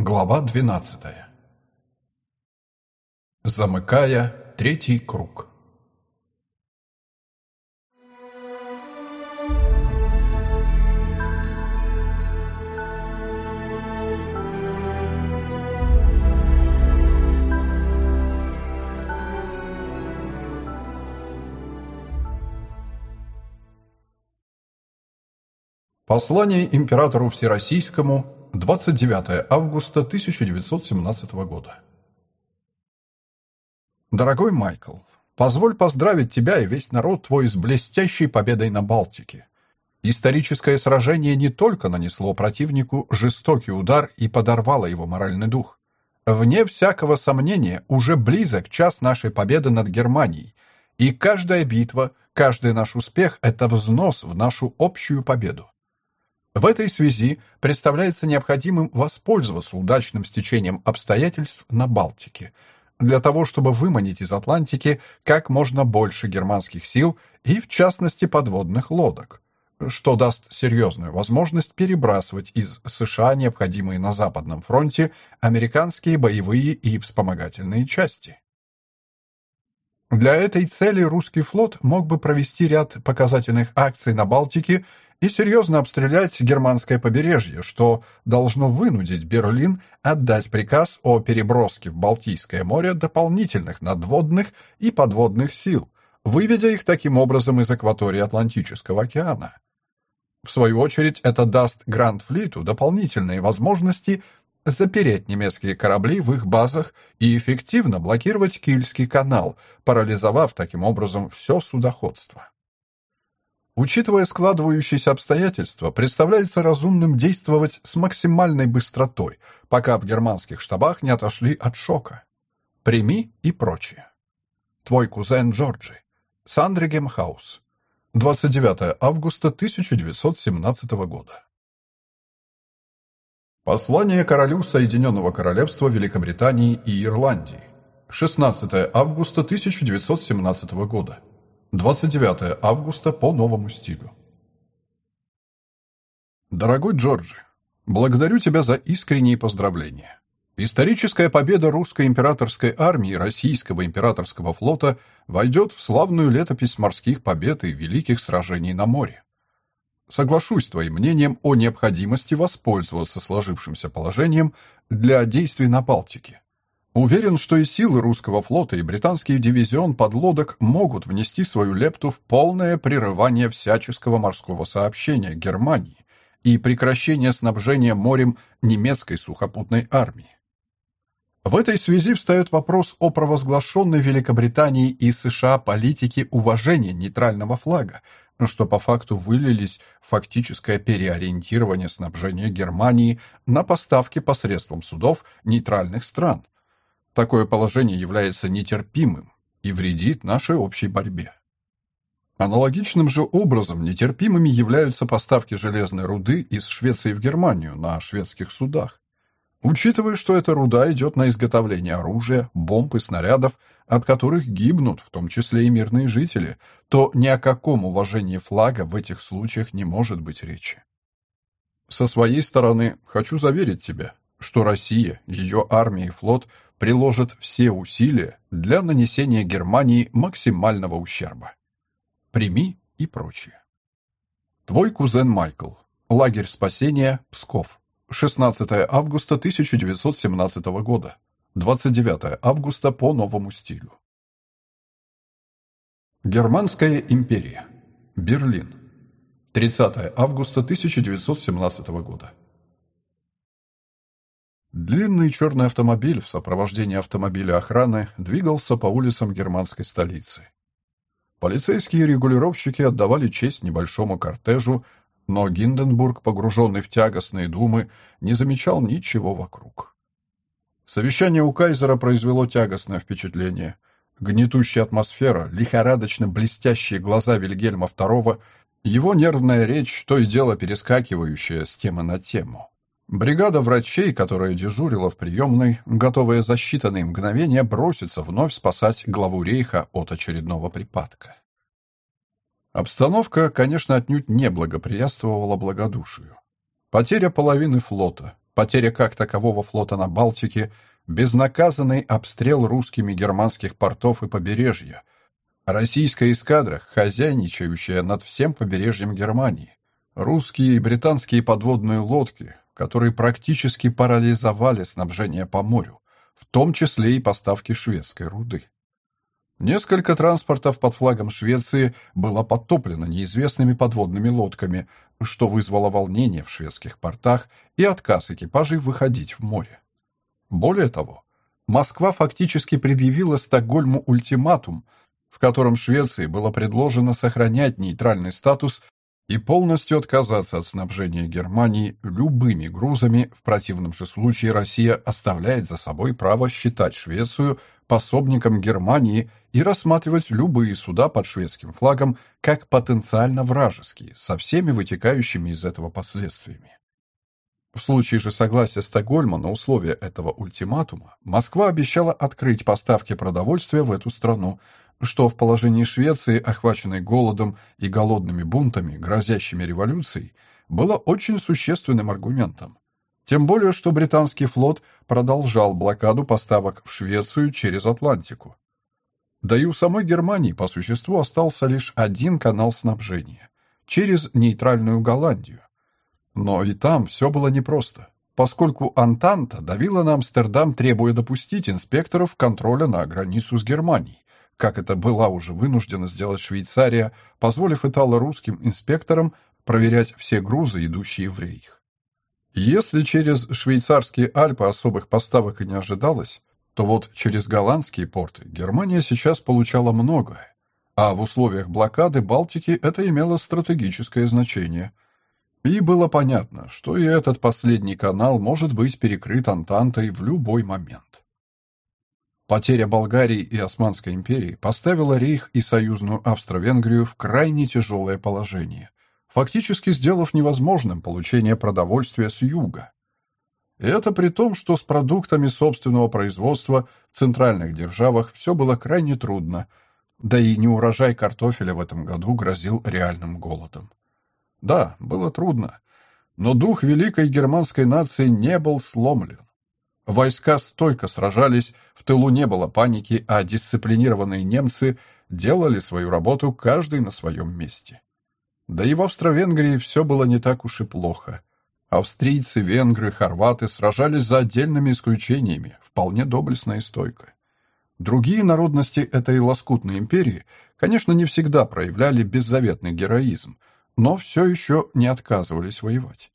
Глава 12. Замыкая третий круг. Послание императору Всероссийскому 29 августа 1917 года. Дорогой Майкл, позволь поздравить тебя и весь народ твой с блестящей победой на Балтике. Историческое сражение не только нанесло противнику жестокий удар и подорвало его моральный дух. Вне всякого сомнения, уже близок час нашей победы над Германией, и каждая битва, каждый наш успех – это взнос в нашу общую победу. В этой связи представляется необходимым воспользоваться удачным стечением обстоятельств на Балтике для того, чтобы выманить из Атлантики как можно больше германских сил и, в частности, подводных лодок, что даст серьезную возможность перебрасывать из США необходимые на Западном фронте американские боевые и вспомогательные части. Для этой цели русский флот мог бы провести ряд показательных акций на Балтике и серьезно обстрелять германское побережье, что должно вынудить Берлин отдать приказ о переброске в Балтийское море дополнительных надводных и подводных сил, выведя их таким образом из акватории Атлантического океана. В свою очередь, это даст Гранд-флиту дополнительные возможности запереть немецкие корабли в их базах и эффективно блокировать Кильский канал, парализовав таким образом все судоходство. Учитывая складывающиеся обстоятельства, представляется разумным действовать с максимальной быстротой, пока в германских штабах не отошли от шока. Прими и прочее. Твой кузен Джорджи. Сандригем Хаус. 29 августа 1917 года. Послание королю Соединенного Королевства Великобритании и Ирландии. 16 августа 1917 года. 29 августа по новому стилю. Дорогой Джорджи, благодарю тебя за искренние поздравления. Историческая победа русской императорской армии и российского императорского флота войдет в славную летопись морских побед и великих сражений на море. Соглашусь с твоим мнением о необходимости воспользоваться сложившимся положением для действий на Балтике. Уверен, что и силы русского флота, и британский дивизион подлодок могут внести свою лепту в полное прерывание всяческого морского сообщения Германии и прекращение снабжения морем немецкой сухопутной армии. В этой связи встает вопрос о провозглашенной Великобритании и США политике уважения нейтрального флага, что по факту вылились фактическое переориентирование снабжения Германии на поставки посредством судов нейтральных стран – Такое положение является нетерпимым и вредит нашей общей борьбе. Аналогичным же образом нетерпимыми являются поставки железной руды из Швеции в Германию на шведских судах. Учитывая, что эта руда идет на изготовление оружия, бомб и снарядов, от которых гибнут, в том числе и мирные жители, то ни о каком уважении флага в этих случаях не может быть речи. Со своей стороны хочу заверить тебя, что Россия, ее армия и флот – приложит все усилия для нанесения Германии максимального ущерба. Прими и прочее. Твой кузен Майкл. Лагерь спасения, Псков. 16 августа 1917 года. 29 августа по новому стилю. Германская империя. Берлин. 30 августа 1917 года. Длинный черный автомобиль в сопровождении автомобиля охраны двигался по улицам германской столицы. Полицейские регулировщики отдавали честь небольшому кортежу, но Гинденбург, погруженный в тягостные думы, не замечал ничего вокруг. Совещание у кайзера произвело тягостное впечатление. Гнетущая атмосфера, лихорадочно блестящие глаза Вильгельма II, его нервная речь, то и дело перескакивающая с темы на тему. Бригада врачей, которая дежурила в приемной, готовая за считанные мгновения броситься вновь спасать главу рейха от очередного припадка. Обстановка, конечно, отнюдь не благоприятствовала благодушию. Потеря половины флота, потеря как такового флота на Балтике, безнаказанный обстрел русскими германских портов и побережья, российская эскадра, хозяйничающая над всем побережьем Германии, русские и британские подводные лодки, которые практически парализовали снабжение по морю, в том числе и поставки шведской руды. Несколько транспортов под флагом Швеции было подтоплено неизвестными подводными лодками, что вызвало волнение в шведских портах и отказ экипажей выходить в море. Более того, Москва фактически предъявила Стокгольму ультиматум, в котором Швеции было предложено сохранять нейтральный статус и полностью отказаться от снабжения Германии любыми грузами, в противном же случае Россия оставляет за собой право считать Швецию пособником Германии и рассматривать любые суда под шведским флагом как потенциально вражеские, со всеми вытекающими из этого последствиями. В случае же согласия Стокгольма на условия этого ультиматума, Москва обещала открыть поставки продовольствия в эту страну, что в положении Швеции, охваченной голодом и голодными бунтами, грозящими революцией, было очень существенным аргументом. Тем более, что британский флот продолжал блокаду поставок в Швецию через Атлантику. Да и у самой Германии по существу остался лишь один канал снабжения – через нейтральную Голландию. Но и там все было непросто, поскольку Антанта давила на Амстердам, требуя допустить инспекторов контроля на границу с Германией, как это была уже вынуждена сделать Швейцария, позволив итало-русским инспекторам проверять все грузы, идущие в рейх. Если через швейцарские Альпы особых поставок и не ожидалось, то вот через голландские порты Германия сейчас получала многое, а в условиях блокады Балтики это имело стратегическое значение. И было понятно, что и этот последний канал может быть перекрыт Антантой в любой момент. Потеря Болгарии и Османской империи поставила Рейх и союзную Австро-Венгрию в крайне тяжелое положение, фактически сделав невозможным получение продовольствия с юга. И это при том, что с продуктами собственного производства в центральных державах все было крайне трудно, да и неурожай картофеля в этом году грозил реальным голодом. Да, было трудно, но дух великой германской нации не был сломлен. Войска стойко сражались, в тылу не было паники, а дисциплинированные немцы делали свою работу каждый на своем месте. Да и в Австро-Венгрии все было не так уж и плохо. Австрийцы, венгры, хорваты сражались за отдельными исключениями, вполне доблестно и стойко. Другие народности этой лоскутной империи, конечно, не всегда проявляли беззаветный героизм, но все еще не отказывались воевать.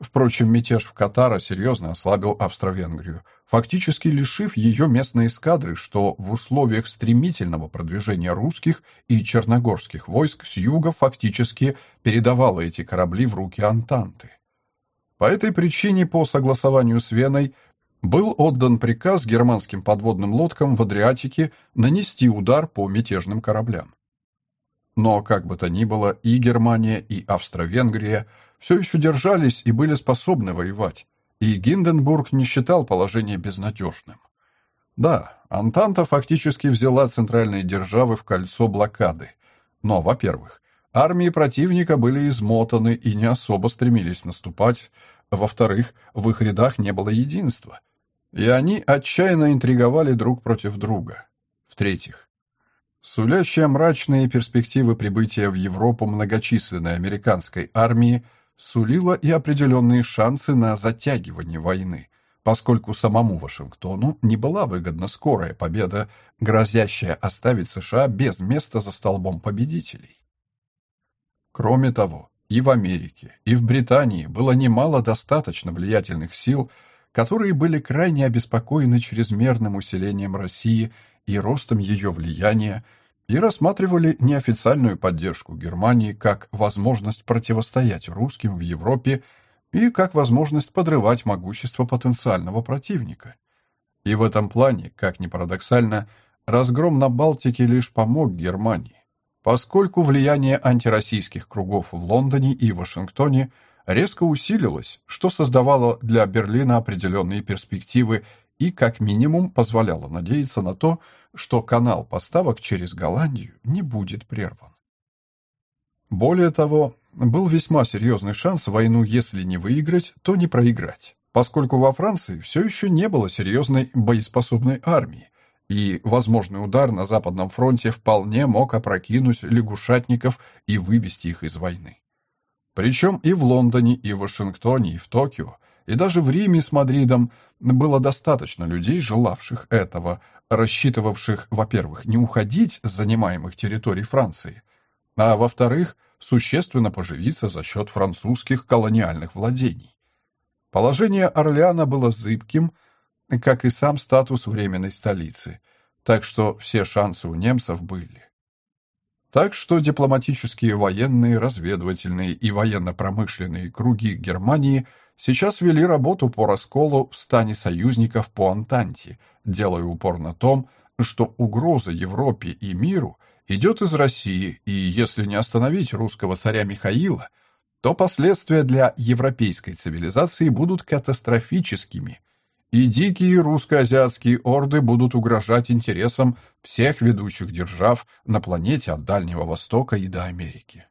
Впрочем, мятеж в Катара серьезно ослабил Австро-Венгрию, фактически лишив ее местной эскадры, что в условиях стремительного продвижения русских и черногорских войск с юга фактически передавало эти корабли в руки Антанты. По этой причине, по согласованию с Веной, был отдан приказ германским подводным лодкам в Адриатике нанести удар по мятежным кораблям. Но, как бы то ни было, и Германия, и Австро-Венгрия – все еще держались и были способны воевать, и Гинденбург не считал положение безнадежным. Да, Антанта фактически взяла центральные державы в кольцо блокады. Но, во-первых, армии противника были измотаны и не особо стремились наступать. Во-вторых, в их рядах не было единства. И они отчаянно интриговали друг против друга. В-третьих, сулящая мрачные перспективы прибытия в Европу многочисленной американской армии сулила и определенные шансы на затягивание войны, поскольку самому Вашингтону не была выгодна скорая победа, грозящая оставить США без места за столбом победителей. Кроме того, и в Америке, и в Британии было немало достаточно влиятельных сил, которые были крайне обеспокоены чрезмерным усилением России и ростом ее влияния и рассматривали неофициальную поддержку Германии как возможность противостоять русским в Европе и как возможность подрывать могущество потенциального противника. И в этом плане, как ни парадоксально, разгром на Балтике лишь помог Германии, поскольку влияние антироссийских кругов в Лондоне и Вашингтоне резко усилилось, что создавало для Берлина определенные перспективы и как минимум позволяло надеяться на то, что канал поставок через Голландию не будет прерван. Более того, был весьма серьезный шанс войну, если не выиграть, то не проиграть, поскольку во Франции все еще не было серьезной боеспособной армии, и возможный удар на Западном фронте вполне мог опрокинуть лягушатников и вывести их из войны. Причем и в Лондоне, и в Вашингтоне, и в Токио, и даже в Риме с Мадридом было достаточно людей, желавших этого, рассчитывавших, во-первых, не уходить с занимаемых территорий Франции, а во-вторых, существенно поживиться за счет французских колониальных владений. Положение Орлеана было зыбким, как и сам статус временной столицы, так что все шансы у немцев были. Так что дипломатические, военные, разведывательные и военно-промышленные круги Германии сейчас вели работу по расколу в стане союзников по Антанте, делая упор на том, что угроза Европе и миру идет из России, и если не остановить русского царя Михаила, то последствия для европейской цивилизации будут катастрофическими – и дикие русско-азиатские орды будут угрожать интересам всех ведущих держав на планете от Дальнего Востока и до Америки.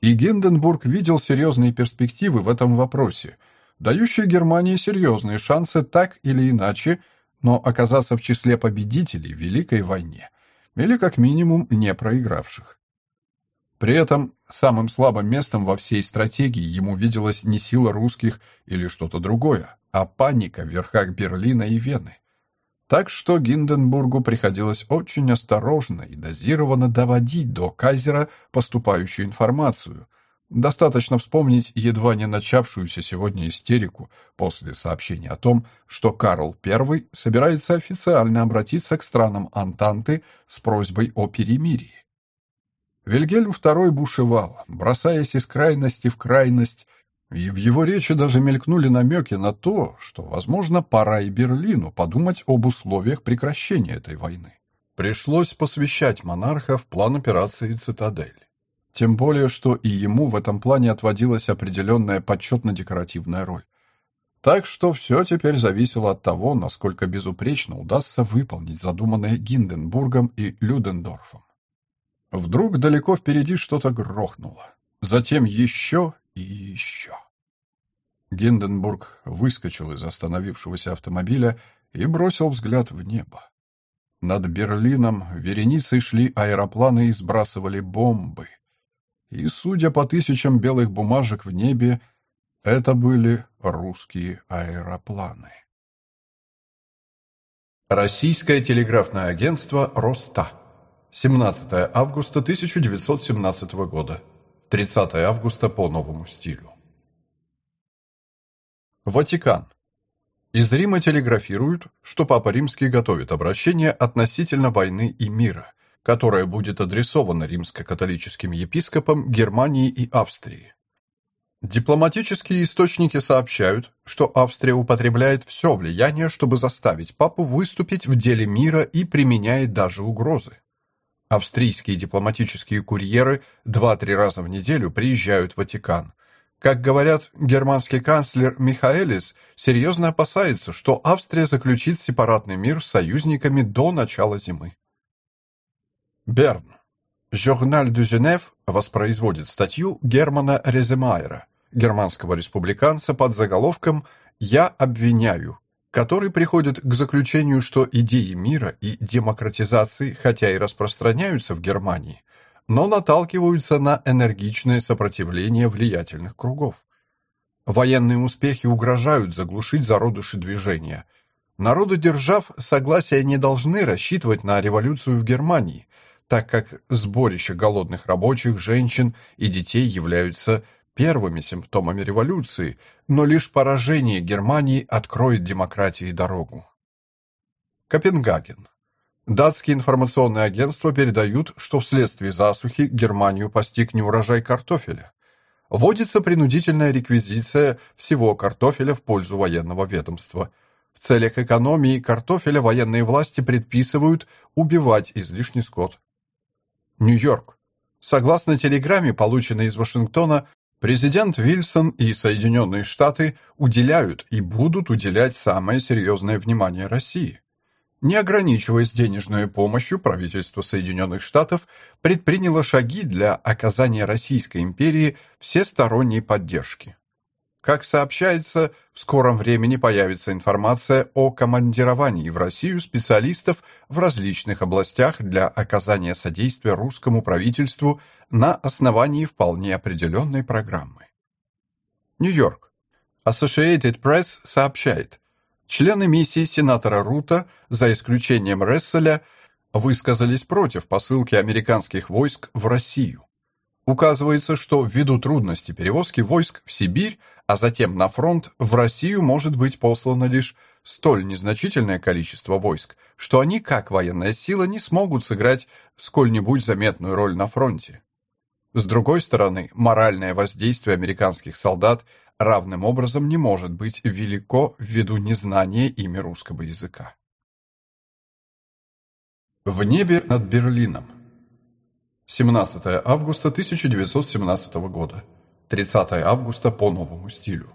И Гинденбург видел серьезные перспективы в этом вопросе, дающие Германии серьезные шансы так или иначе, но оказаться в числе победителей в Великой войне, или как минимум не проигравших. При этом самым слабым местом во всей стратегии ему виделась не сила русских или что-то другое, а паника в верхах Берлина и Вены. Так что Гинденбургу приходилось очень осторожно и дозированно доводить до кайзера поступающую информацию. Достаточно вспомнить едва не начавшуюся сегодня истерику после сообщения о том, что Карл I собирается официально обратиться к странам Антанты с просьбой о перемирии. Вильгельм II бушевал, бросаясь из крайности в крайность, и в его речи даже мелькнули намеки на то, что, возможно, пора и Берлину подумать об условиях прекращения этой войны. Пришлось посвящать монарха в план операции «Цитадель». Тем более, что и ему в этом плане отводилась определенная почетно-декоративная роль. Так что все теперь зависело от того, насколько безупречно удастся выполнить задуманное Гинденбургом и Людендорфом. Вдруг далеко впереди что-то грохнуло. Затем еще и еще. Гинденбург выскочил из остановившегося автомобиля и бросил взгляд в небо. Над Берлином вереницей шли аэропланы и сбрасывали бомбы. И, судя по тысячам белых бумажек в небе, это были русские аэропланы. Российское телеграфное агентство «Роста». 17 августа 1917 года. 30 августа по новому стилю. Ватикан. Из Рима телеграфируют, что Папа Римский готовит обращение относительно войны и мира, которое будет адресовано римско-католическим епископам Германии и Австрии. Дипломатические источники сообщают, что Австрия употребляет все влияние, чтобы заставить папу выступить в деле мира и применяет даже угрозы. Австрийские дипломатические курьеры два-три раза в неделю приезжают в Ватикан. Как говорят, германский канцлер Михаэлис серьезно опасается, что Австрия заключит сепаратный мир с союзниками до начала зимы. Берн. Журналь de Genève воспроизводит статью Германа Реземайера, германского республиканца под заголовком «Я обвиняю который приходит к заключению, что идеи мира и демократизации, хотя и распространяются в Германии, но наталкиваются на энергичное сопротивление влиятельных кругов. Военные успехи угрожают заглушить зародыши движения. Народы держав согласия не должны рассчитывать на революцию в Германии, так как сборище голодных рабочих, женщин и детей являются первыми симптомами революции, но лишь поражение Германии откроет демократии дорогу. Копенгаген. Датские информационные агентства передают, что вследствие засухи Германию постиг неурожай картофеля. Вводится принудительная реквизиция всего картофеля в пользу военного ведомства. В целях экономии картофеля военные власти предписывают убивать излишний скот. Нью-Йорк. Согласно телеграмме, полученной из Вашингтона, Президент Вильсон и Соединенные Штаты уделяют и будут уделять самое серьезное внимание России. Не ограничиваясь денежной помощью, правительство Соединенных Штатов предприняло шаги для оказания Российской империи всесторонней поддержки. Как сообщается, в скором времени появится информация о командировании в Россию специалистов в различных областях для оказания содействия русскому правительству на основании вполне определенной программы. Нью-Йорк. Associated Press сообщает, члены миссии сенатора Рута, за исключением Ресселя, высказались против посылки американских войск в Россию. Указывается, что ввиду трудности перевозки войск в Сибирь, а затем на фронт, в Россию может быть послано лишь столь незначительное количество войск, что они, как военная сила, не смогут сыграть сколь-нибудь заметную роль на фронте. С другой стороны, моральное воздействие американских солдат равным образом не может быть велико ввиду незнания ими русского языка. В небе над Берлином 17 августа 1917 года. 30 августа по новому стилю.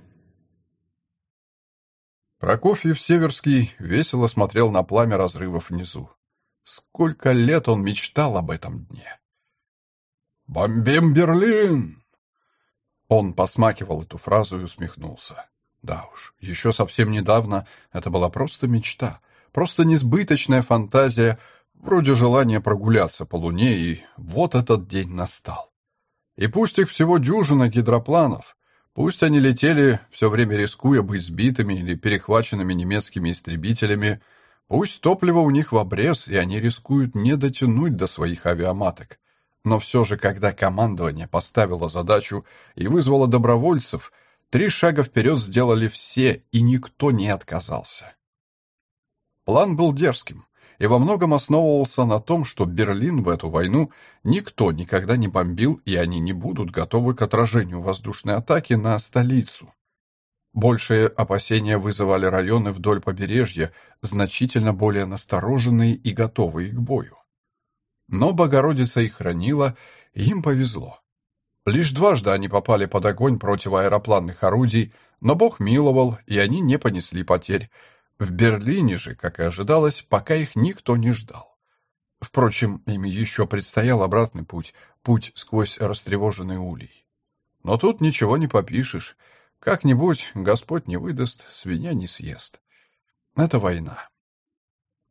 Прокофьев Северский весело смотрел на пламя разрывов внизу. Сколько лет он мечтал об этом дне. «Бомбим Берлин!» Он посмакивал эту фразу и усмехнулся. Да уж, еще совсем недавно это была просто мечта, просто несбыточная фантазия — Вроде желания прогуляться по Луне, и вот этот день настал. И пусть их всего дюжина гидропланов, пусть они летели, все время рискуя быть сбитыми или перехваченными немецкими истребителями, пусть топливо у них в обрез, и они рискуют не дотянуть до своих авиаматок. Но все же, когда командование поставило задачу и вызвало добровольцев, три шага вперед сделали все, и никто не отказался. План был дерзким и во многом основывался на том, что Берлин в эту войну никто никогда не бомбил, и они не будут готовы к отражению воздушной атаки на столицу. Большие опасения вызывали районы вдоль побережья, значительно более настороженные и готовые к бою. Но Богородица их хранила, и им повезло. Лишь дважды они попали под огонь противоаэропланных орудий, но Бог миловал, и они не понесли потерь, в Берлине же, как и ожидалось, пока их никто не ждал. Впрочем, им еще предстоял обратный путь, путь сквозь растревоженный улей. Но тут ничего не попишешь. Как-нибудь Господь не выдаст, свинья не съест. Это война.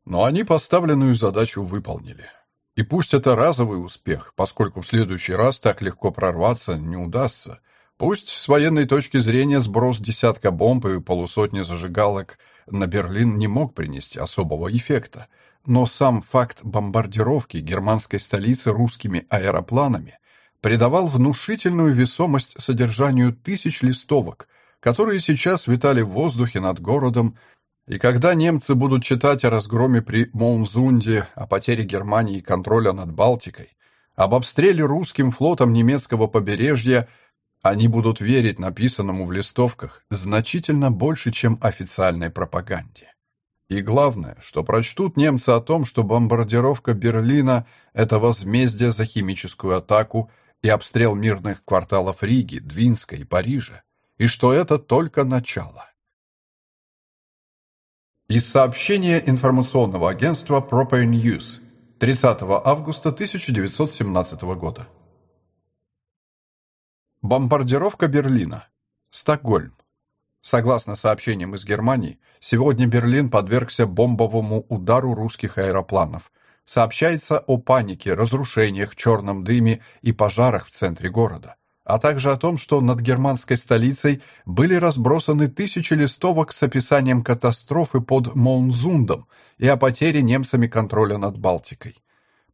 Но они поставленную задачу выполнили. И пусть это разовый успех, поскольку в следующий раз так легко прорваться не удастся, пусть с военной точки зрения сброс десятка бомб и полусотни зажигалок – на Берлин не мог принести особого эффекта, но сам факт бомбардировки германской столицы русскими аэропланами придавал внушительную весомость содержанию тысяч листовок, которые сейчас витали в воздухе над городом, и когда немцы будут читать о разгроме при Моунзунде, о потере Германии контроля над Балтикой, об обстреле русским флотом немецкого побережья – они будут верить написанному в листовках значительно больше, чем официальной пропаганде. И главное, что прочтут немцы о том, что бомбардировка Берлина – это возмездие за химическую атаку и обстрел мирных кварталов Риги, Двинска и Парижа, и что это только начало. Из сообщения информационного агентства Proper News 30 августа 1917 года. Бомбардировка Берлина. Стокгольм. Согласно сообщениям из Германии, сегодня Берлин подвергся бомбовому удару русских аэропланов. Сообщается о панике, разрушениях, черном дыме и пожарах в центре города, а также о том, что над германской столицей были разбросаны тысячи листовок с описанием катастрофы под Моунзундом и о потере немцами контроля над Балтикой.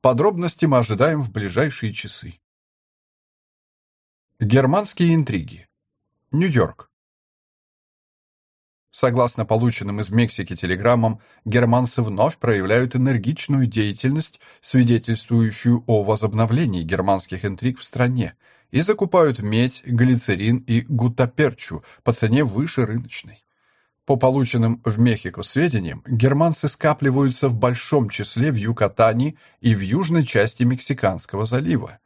Подробности мы ожидаем в ближайшие часы. Германские интриги. Нью-Йорк. Согласно полученным из Мексики телеграммам, германцы вновь проявляют энергичную деятельность, свидетельствующую о возобновлении германских интриг в стране, и закупают медь, глицерин и гутаперчу по цене выше рыночной. По полученным в Мехико сведениям, германцы скапливаются в большом числе в Юкатане и в южной части Мексиканского залива,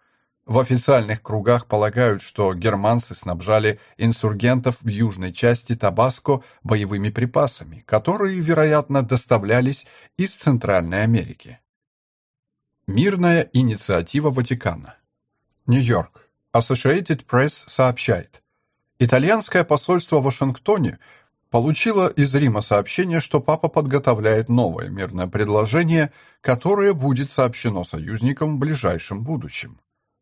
В официальных кругах полагают, что германцы снабжали инсургентов в южной части Табаско боевыми припасами, которые, вероятно, доставлялись из Центральной Америки. Мирная инициатива Ватикана. Нью-Йорк. Associated Press сообщает. Итальянское посольство в Вашингтоне получило из Рима сообщение, что папа подготовляет новое мирное предложение, которое будет сообщено союзникам в ближайшем будущем.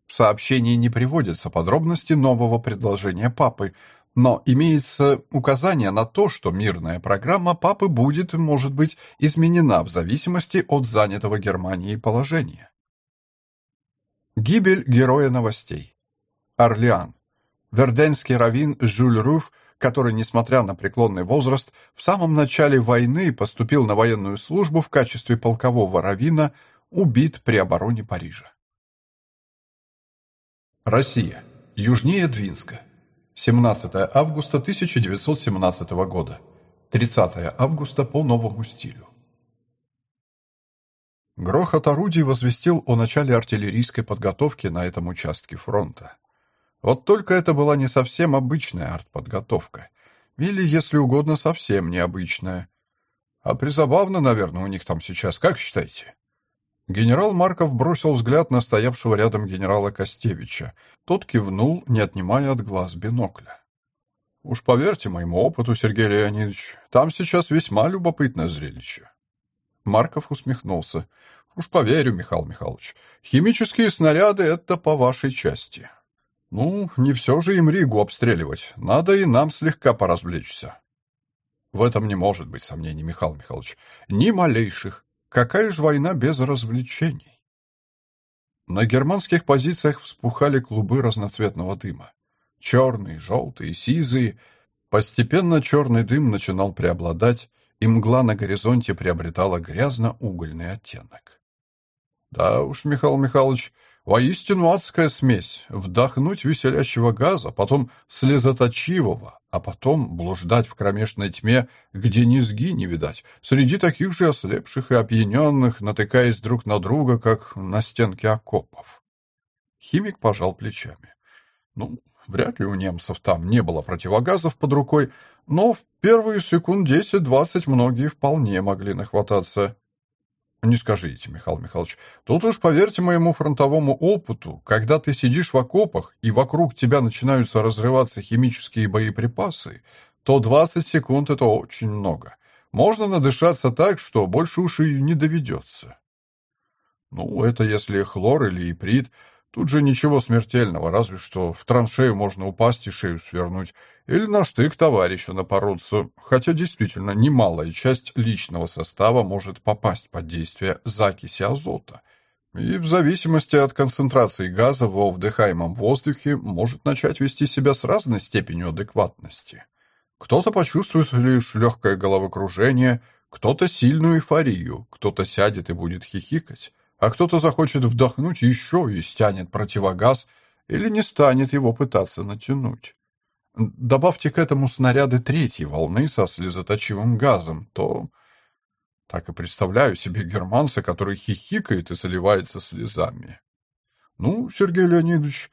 В сообщении не приводятся подробности нового предложения папы, но имеется указание на то, что мирная программа папы будет, может быть, изменена в зависимости от занятого Германией положения. Гибель героя новостей. Орлеан. Верденский раввин Жюль Руф, который, несмотря на преклонный возраст, в самом начале войны поступил на военную службу в качестве полкового раввина, убит при обороне Парижа. Россия. Южнее Двинска. 17 августа 1917 года. 30 августа по новому стилю. Грохот орудий возвестил о начале артиллерийской подготовки на этом участке фронта. Вот только это была не совсем обычная артподготовка. Или, если угодно, совсем необычная. А призабавно, наверное, у них там сейчас, как считаете? Генерал Марков бросил взгляд на стоявшего рядом генерала Костевича. Тот кивнул, не отнимая от глаз бинокля. «Уж поверьте моему опыту, Сергей Леонидович, там сейчас весьма любопытное зрелище». Марков усмехнулся. «Уж поверю, Михаил Михайлович, химические снаряды — это по вашей части. Ну, не все же им Ригу обстреливать, надо и нам слегка поразвлечься». В этом не может быть сомнений, Михаил Михайлович. Ни малейших. Какая же война без развлечений? На германских позициях вспухали клубы разноцветного дыма. Черные, желтые, сизые. Постепенно черный дым начинал преобладать, и мгла на горизонте приобретала грязно-угольный оттенок. Да уж, Михаил Михайлович, Воистину адская смесь — вдохнуть веселящего газа, потом слезоточивого, а потом блуждать в кромешной тьме, где низги не видать, среди таких же ослепших и опьяненных, натыкаясь друг на друга, как на стенки окопов. Химик пожал плечами. Ну, вряд ли у немцев там не было противогазов под рукой, но в первые секунд десять-двадцать многие вполне могли нахвататься. Не скажите, Михаил Михайлович. Тут уж поверьте моему фронтовому опыту, когда ты сидишь в окопах и вокруг тебя начинаются разрываться химические боеприпасы, то 20 секунд — это очень много. Можно надышаться так, что больше уж и не доведется. Ну, это если хлор или иприт — Тут же ничего смертельного, разве что в траншею можно упасть и шею свернуть, или на штык товарища напороться, хотя действительно немалая часть личного состава может попасть под действие закиси азота. И в зависимости от концентрации газа во вдыхаемом воздухе может начать вести себя с разной степенью адекватности. Кто-то почувствует лишь легкое головокружение, кто-то сильную эйфорию, кто-то сядет и будет хихикать, а кто-то захочет вдохнуть еще и стянет противогаз или не станет его пытаться натянуть. Добавьте к этому снаряды третьей волны со слезоточивым газом, то... Так и представляю себе германца, который хихикает и заливается слезами. Ну, Сергей Леонидович,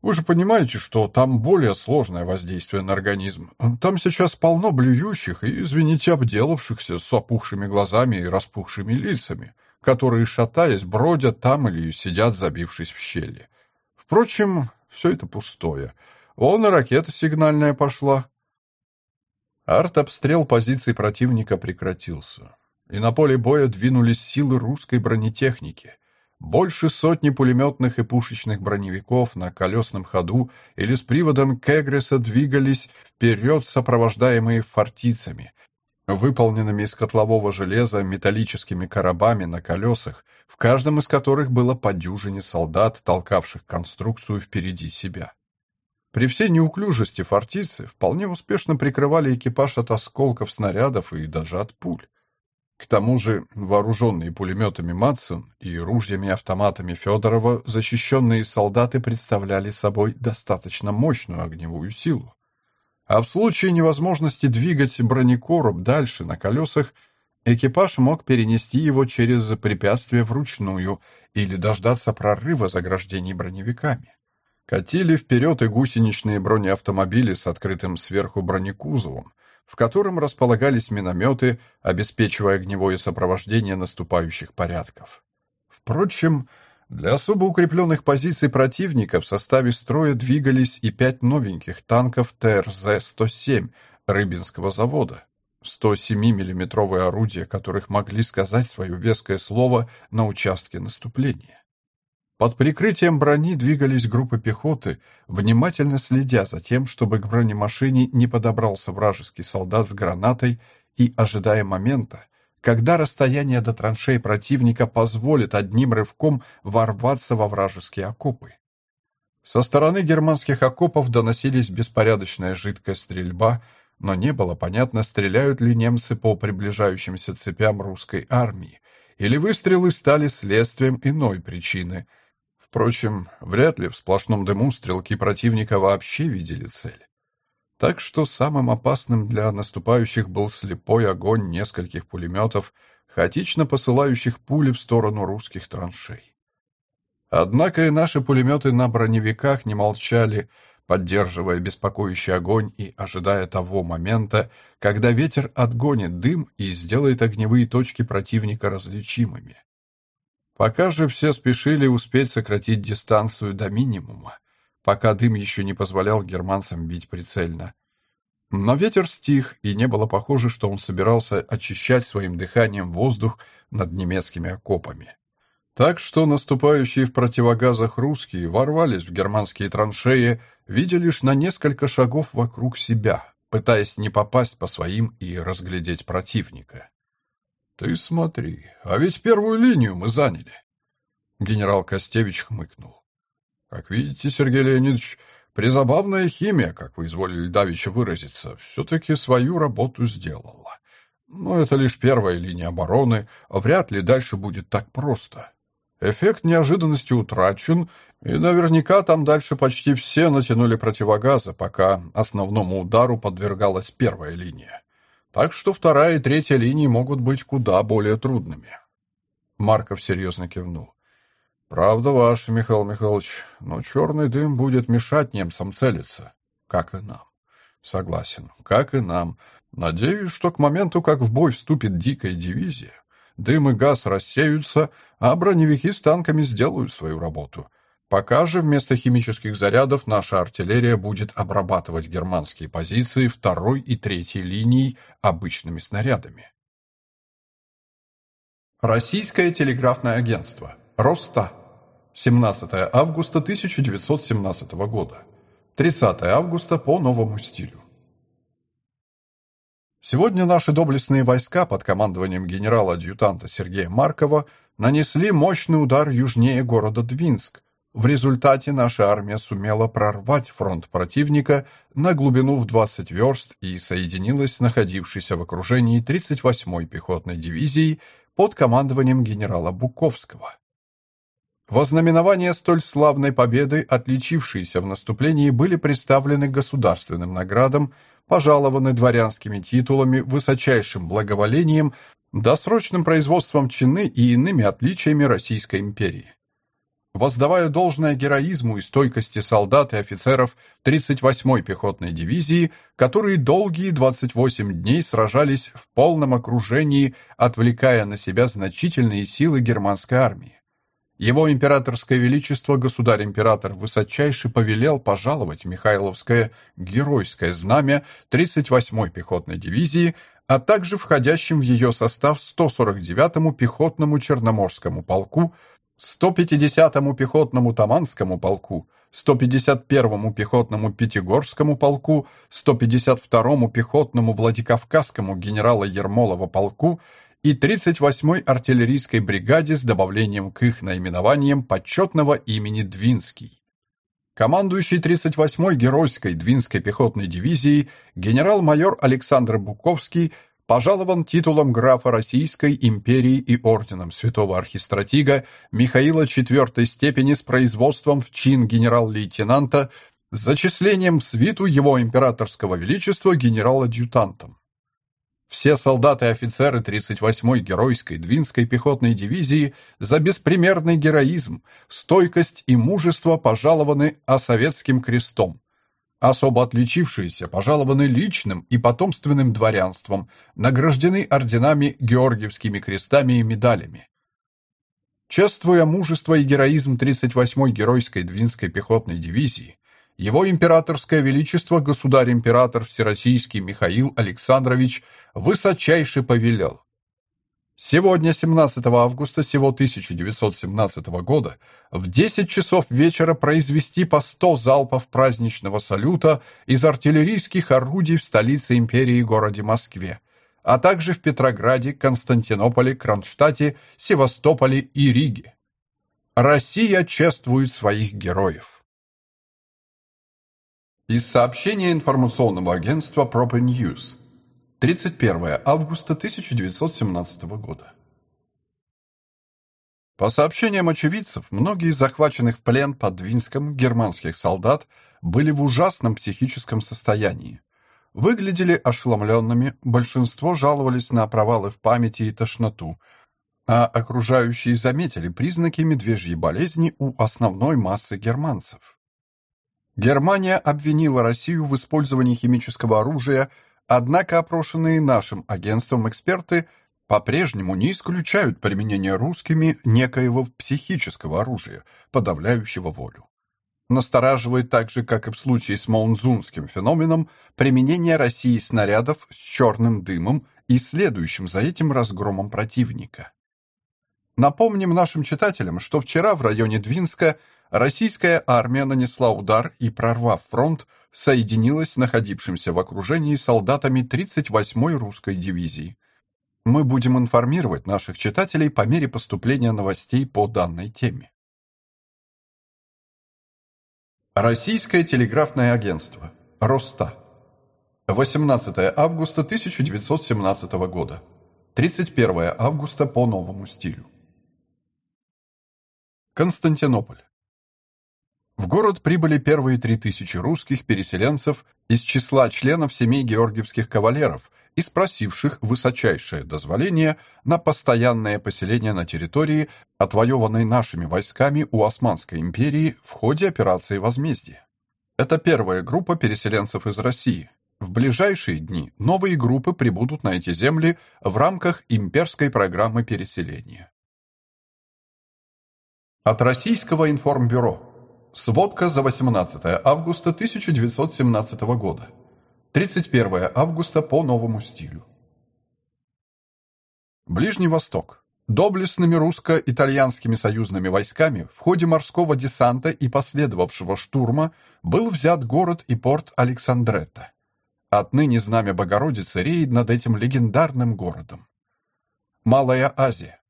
вы же понимаете, что там более сложное воздействие на организм. Там сейчас полно блюющих и, извините, обделавшихся с опухшими глазами и распухшими лицами которые, шатаясь, бродят там или сидят, забившись в щели. Впрочем, все это пустое. Вон и ракета сигнальная пошла. Артобстрел позиций противника прекратился, и на поле боя двинулись силы русской бронетехники. Больше сотни пулеметных и пушечных броневиков на колесном ходу или с приводом Кегреса двигались вперед, сопровождаемые фортицами, выполненными из котлового железа металлическими коробами на колесах, в каждом из которых было по дюжине солдат, толкавших конструкцию впереди себя. При всей неуклюжести фортицы вполне успешно прикрывали экипаж от осколков снарядов и даже от пуль. К тому же вооруженные пулеметами Матсон и ружьями-автоматами Федорова защищенные солдаты представляли собой достаточно мощную огневую силу. А в случае невозможности двигать бронекороб дальше на колесах, Экипаж мог перенести его через препятствие вручную или дождаться прорыва заграждений броневиками. Катили вперед и гусеничные бронеавтомобили с открытым сверху бронекузовом, в котором располагались минометы, обеспечивая огневое сопровождение наступающих порядков. Впрочем, для особо укрепленных позиций противника в составе строя двигались и пять новеньких танков ТРЗ-107 Рыбинского завода, 107 миллиметровые орудия, которых могли сказать свое веское слово на участке наступления. Под прикрытием брони двигались группы пехоты, внимательно следя за тем, чтобы к бронемашине не подобрался вражеский солдат с гранатой и ожидая момента, когда расстояние до траншей противника позволит одним рывком ворваться во вражеские окопы. Со стороны германских окопов доносились беспорядочная жидкая стрельба, но не было понятно, стреляют ли немцы по приближающимся цепям русской армии, или выстрелы стали следствием иной причины. Впрочем, вряд ли в сплошном дыму стрелки противника вообще видели цель. Так что самым опасным для наступающих был слепой огонь нескольких пулеметов, хаотично посылающих пули в сторону русских траншей. Однако и наши пулеметы на броневиках не молчали, поддерживая беспокоящий огонь и ожидая того момента, когда ветер отгонит дым и сделает огневые точки противника различимыми. Пока же все спешили успеть сократить дистанцию до минимума, пока дым еще не позволял германцам бить прицельно. Но ветер стих, и не было похоже, что он собирался очищать своим дыханием воздух над немецкими окопами. Так что наступающие в противогазах русские ворвались в германские траншеи, видя лишь на несколько шагов вокруг себя, пытаясь не попасть по своим и разглядеть противника. «Ты смотри, а ведь первую линию мы заняли!» Генерал Костевич хмыкнул. Как видите, Сергей Леонидович, призабавная химия, как вы изволили давеча выразиться, все-таки свою работу сделала. Но это лишь первая линия обороны, вряд ли дальше будет так просто. Эффект неожиданности утрачен, и наверняка там дальше почти все натянули противогазы, пока основному удару подвергалась первая линия. Так что вторая и третья линии могут быть куда более трудными. Марков серьезно кивнул. «Правда ваша, Михаил Михайлович, но черный дым будет мешать немцам целиться, как и нам». «Согласен, как и нам. Надеюсь, что к моменту, как в бой вступит дикая дивизия, дым и газ рассеются, а броневики с танками сделают свою работу. Пока же вместо химических зарядов наша артиллерия будет обрабатывать германские позиции второй и третьей линий обычными снарядами». Российское телеграфное агентство Роста. 17 августа 1917 года. 30 августа по новому стилю. Сегодня наши доблестные войска под командованием генерала-адъютанта Сергея Маркова нанесли мощный удар южнее города Двинск. В результате наша армия сумела прорвать фронт противника на глубину в 20 верст и соединилась с находившейся в окружении 38-й пехотной дивизией под командованием генерала Буковского. Во знаменование столь славной победы, отличившиеся в наступлении, были представлены государственным наградам, пожалованы дворянскими титулами, высочайшим благоволением, досрочным производством чины и иными отличиями Российской империи. Воздавая должное героизму и стойкости солдат и офицеров 38-й пехотной дивизии, которые долгие 28 дней сражались в полном окружении, отвлекая на себя значительные силы германской армии. Его императорское величество, государь-император высочайше повелел пожаловать Михайловское геройское знамя 38-й пехотной дивизии, а также входящим в ее состав 149-му пехотному Черноморскому полку, 150-му пехотному Таманскому полку, 151-му пехотному Пятигорскому полку, 152-му пехотному Владикавказскому генерала Ермолова полку и 38-й артиллерийской бригаде с добавлением к их наименованиям почетного имени Двинский. Командующий 38-й Геройской Двинской пехотной дивизией генерал-майор Александр Буковский пожалован титулом графа Российской империи и орденом святого архистратига Михаила IV степени с производством в чин генерал-лейтенанта с зачислением в свиту его императорского величества генерал-адъютантом. Все солдаты и офицеры 38-й геройской Двинской пехотной дивизии за беспримерный героизм, стойкость и мужество пожалованы Осоветским крестом. Особо отличившиеся пожалованы личным и потомственным дворянством, награждены орденами, георгиевскими крестами и медалями. Чествуя мужество и героизм 38-й геройской Двинской пехотной дивизии, его императорское величество государь-император Всероссийский Михаил Александрович высочайше повелел. Сегодня, 17 августа сего 1917 года, в 10 часов вечера произвести по 100 залпов праздничного салюта из артиллерийских орудий в столице империи городе Москве, а также в Петрограде, Константинополе, Кронштадте, Севастополе и Риге. Россия чествует своих героев. Из сообщения информационного агентства Proper News. 31 августа 1917 года. По сообщениям очевидцев, многие из захваченных в плен под Двинском германских солдат были в ужасном психическом состоянии. Выглядели ошеломленными, большинство жаловались на провалы в памяти и тошноту, а окружающие заметили признаки медвежьей болезни у основной массы германцев. Германия обвинила Россию в использовании химического оружия, однако опрошенные нашим агентством эксперты по-прежнему не исключают применение русскими некоего психического оружия, подавляющего волю. Настораживает так же, как и в случае с Маунзунским феноменом, применение России снарядов с черным дымом и следующим за этим разгромом противника. Напомним нашим читателям, что вчера в районе Двинска Российская армия нанесла удар и, прорвав фронт, соединилась с находившимся в окружении солдатами 38-й русской дивизии. Мы будем информировать наших читателей по мере поступления новостей по данной теме. Российское телеграфное агентство. Роста. 18 августа 1917 года. 31 августа по новому стилю. Константинополь. В город прибыли первые три тысячи русских переселенцев из числа членов семей георгиевских кавалеров и спросивших высочайшее дозволение на постоянное поселение на территории, отвоеванной нашими войсками у Османской империи в ходе операции «Возмездие». Это первая группа переселенцев из России. В ближайшие дни новые группы прибудут на эти земли в рамках имперской программы переселения. От Российского информбюро Сводка за 18 августа 1917 года. 31 августа по новому стилю. Ближний Восток. Доблестными русско-итальянскими союзными войсками в ходе морского десанта и последовавшего штурма был взят город и порт Александретта. Отныне знамя Богородицы реет над этим легендарным городом. Малая Азия.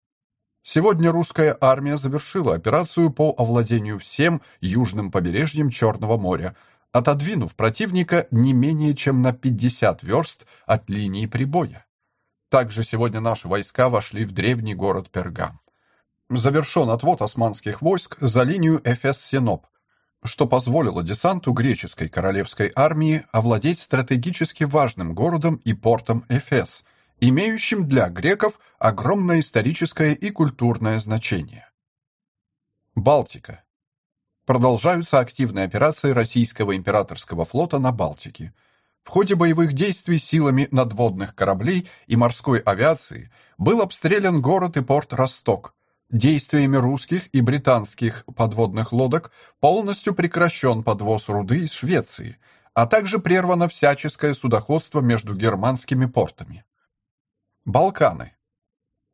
Сегодня русская армия завершила операцию по овладению всем южным побережьем Черного моря, отодвинув противника не менее чем на 50 верст от линии прибоя. Также сегодня наши войска вошли в древний город Пергам. Завершен отвод османских войск за линию Эфес-Синоп, что позволило десанту греческой королевской армии овладеть стратегически важным городом и портом Эфес – имеющим для греков огромное историческое и культурное значение. Балтика. Продолжаются активные операции российского императорского флота на Балтике. В ходе боевых действий силами надводных кораблей и морской авиации был обстрелян город и порт Росток. Действиями русских и британских подводных лодок полностью прекращен подвоз руды из Швеции, а также прервано всяческое судоходство между германскими портами. Балканы.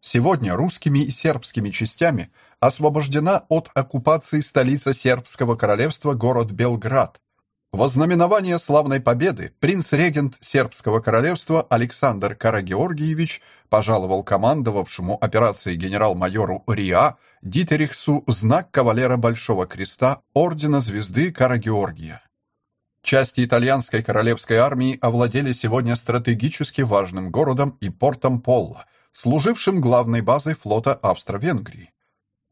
Сегодня русскими и сербскими частями освобождена от оккупации столица сербского королевства город Белград. Во знаменование славной победы принц-регент сербского королевства Александр Карагеоргиевич пожаловал командовавшему операцией генерал-майору Риа Дитерихсу знак кавалера Большого Креста Ордена Звезды Карагеоргия. Части итальянской королевской армии овладели сегодня стратегически важным городом и портом Полла, служившим главной базой флота Австро-Венгрии.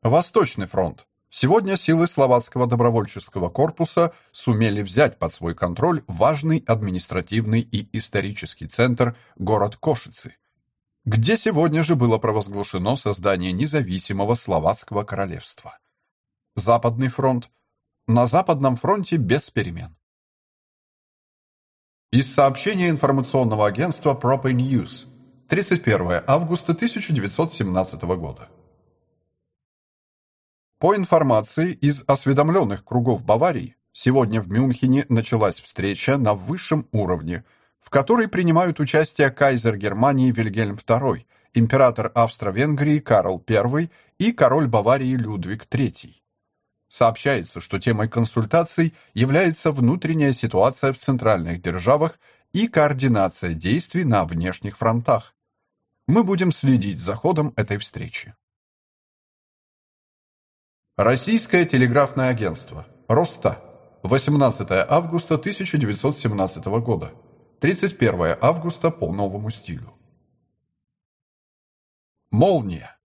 Восточный фронт. Сегодня силы Словацкого добровольческого корпуса сумели взять под свой контроль важный административный и исторический центр город Кошицы, где сегодня же было провозглашено создание независимого Словацкого королевства. Западный фронт. На Западном фронте без перемен. Из сообщения информационного агентства Proper News 31 августа 1917 года. По информации из осведомленных кругов Баварии, сегодня в Мюнхене началась встреча на высшем уровне, в которой принимают участие кайзер Германии Вильгельм II, император Австро-Венгрии Карл I и король Баварии Людвиг III. Сообщается, что темой консультаций является внутренняя ситуация в центральных державах и координация действий на внешних фронтах. Мы будем следить за ходом этой встречи. Российское телеграфное агентство. Роста. 18 августа 1917 года. 31 августа по новому стилю. Молния.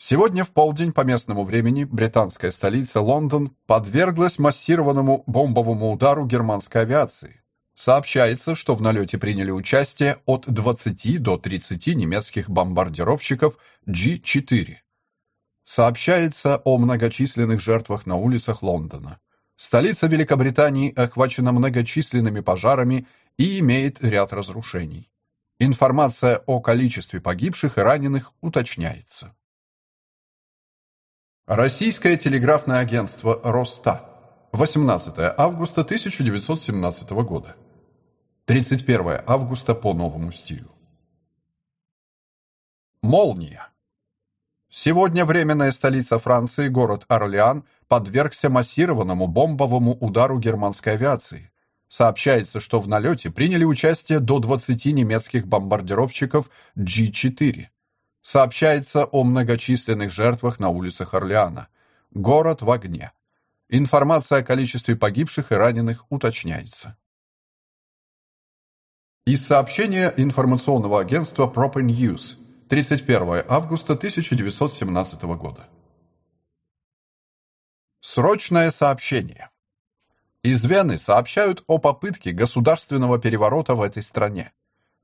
Сегодня в полдень по местному времени британская столица Лондон подверглась массированному бомбовому удару германской авиации. Сообщается, что в налете приняли участие от 20 до 30 немецких бомбардировщиков G-4. Сообщается о многочисленных жертвах на улицах Лондона. Столица Великобритании охвачена многочисленными пожарами и имеет ряд разрушений. Информация о количестве погибших и раненых уточняется. Российское телеграфное агентство «Роста». 18 августа 1917 года. 31 августа по новому стилю. Молния. Сегодня временная столица Франции, город Орлеан, подвергся массированному бомбовому удару германской авиации. Сообщается, что в налете приняли участие до 20 немецких бомбардировщиков G-4. Сообщается о многочисленных жертвах на улицах Орлеана. Город в огне. Информация о количестве погибших и раненых уточняется. Из сообщения информационного агентства Proper News 31 августа 1917 года. Срочное сообщение. Из Вены сообщают о попытке государственного переворота в этой стране.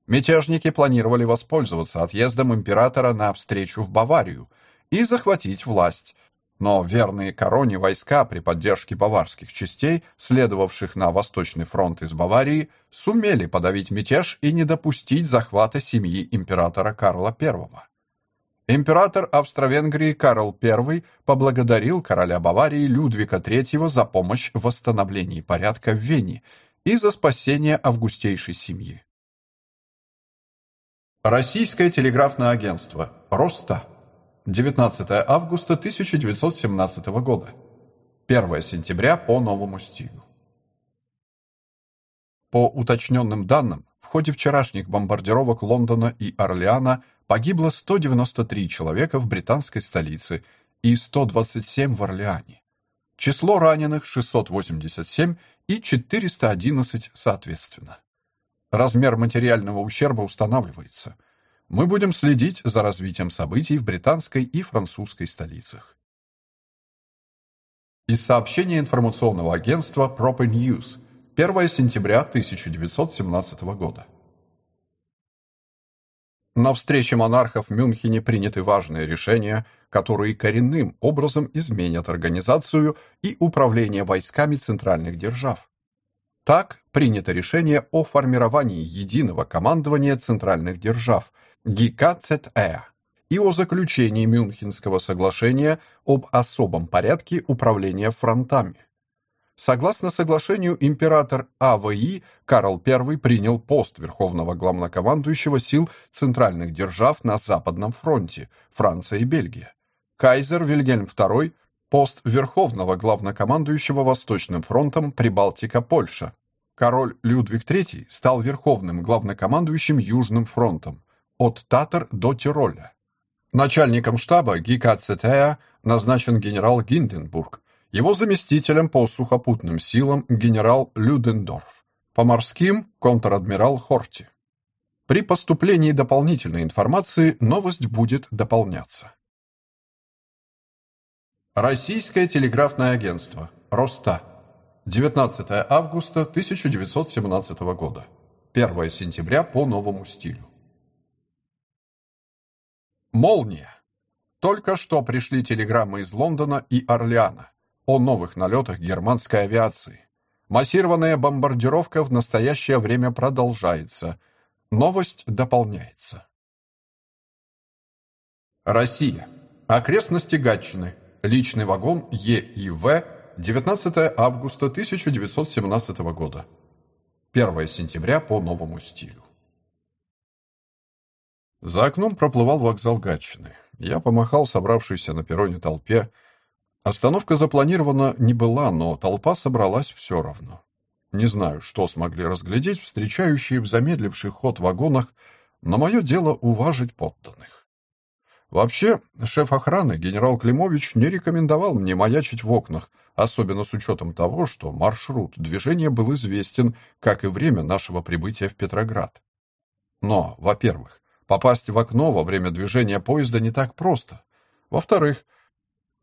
Мятежники планировали воспользоваться отъездом императора на встречу в Баварию и захватить власть, но верные короне войска при поддержке баварских частей, следовавших на Восточный фронт из Баварии, сумели подавить мятеж и не допустить захвата семьи императора Карла I. Император Австро-Венгрии Карл I поблагодарил короля Баварии Людвига III за помощь в восстановлении порядка в Вене и за спасение августейшей семьи. Российское телеграфное агентство «Роста» 19 августа 1917 года. 1 сентября по новому стилю. По уточненным данным, в ходе вчерашних бомбардировок Лондона и Орлеана погибло 193 человека в британской столице и 127 в Орлеане. Число раненых 687 и 411 соответственно. Размер материального ущерба устанавливается. Мы будем следить за развитием событий в британской и французской столицах. Из сообщения информационного агентства Proper News 1 сентября 1917 года. На встрече монархов в Мюнхене приняты важные решения, которые коренным образом изменят организацию и управление войсками центральных держав. Так, принято решение о формировании единого командования центральных держав ГКЦЭ и о заключении Мюнхенского соглашения об особом порядке управления фронтами. Согласно соглашению, император АВИ Карл I принял пост Верховного главнокомандующего сил центральных держав на Западном фронте, Франция и Бельгия. Кайзер Вильгельм II Пост Верховного главнокомандующего Восточным фронтом Прибалтика-Польша. Король Людвиг III стал Верховным главнокомандующим Южным фронтом от Татар до Тироля. Начальником штаба ГКЦТА назначен генерал Гинденбург, его заместителем по сухопутным силам генерал Людендорф, по морским контр-адмирал Хорти. При поступлении дополнительной информации новость будет дополняться. Российское телеграфное агентство. Роста. 19 августа 1917 года. 1 сентября по новому стилю. Молния. Только что пришли телеграммы из Лондона и Орлеана о новых налетах германской авиации. Массированная бомбардировка в настоящее время продолжается. Новость дополняется. Россия. Окрестности Гатчины. Личный вагон ЕИВ. 19 августа 1917 года. 1 сентября по новому стилю. За окном проплывал вокзал Гатчины. Я помахал собравшейся на перроне толпе, Остановка запланирована не была, но толпа собралась все равно. Не знаю, что смогли разглядеть встречающие в замедливший ход вагонах, но мое дело уважить подданных. Вообще, шеф охраны генерал Климович не рекомендовал мне маячить в окнах, особенно с учетом того, что маршрут движения был известен, как и время нашего прибытия в Петроград. Но, во-первых, попасть в окно во время движения поезда не так просто. Во-вторых,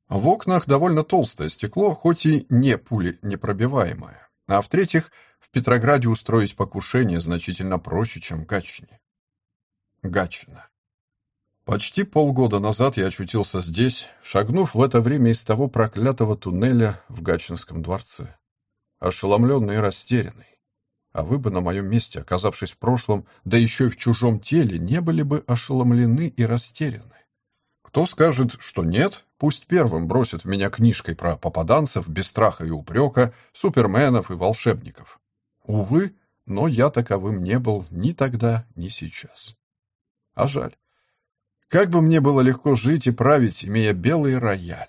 в окнах довольно толстое стекло, хоть и не пули непробиваемое. А в-третьих, в Петрограде устроить покушение значительно проще, чем в Гатчине. Гатчина. Почти полгода назад я очутился здесь, шагнув в это время из того проклятого туннеля в Гатчинском дворце. Ошеломленный и растерянный. А вы бы на моем месте, оказавшись в прошлом, да еще и в чужом теле, не были бы ошеломлены и растеряны. Кто скажет, что нет, пусть первым бросит в меня книжкой про попаданцев без страха и упрека, суперменов и волшебников. Увы, но я таковым не был ни тогда, ни сейчас. А жаль. Как бы мне было легко жить и править, имея белый рояль.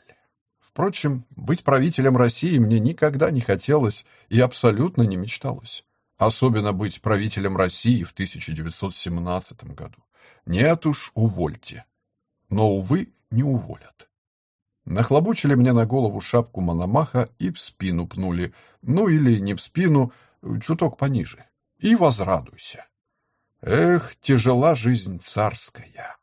Впрочем, быть правителем России мне никогда не хотелось и абсолютно не мечталось. Особенно быть правителем России в 1917 году. Нет уж, увольте но, увы, не уволят. Нахлобучили мне на голову шапку Мономаха и в спину пнули, ну или не в спину, чуток пониже. И возрадуйся. Эх, тяжела жизнь царская.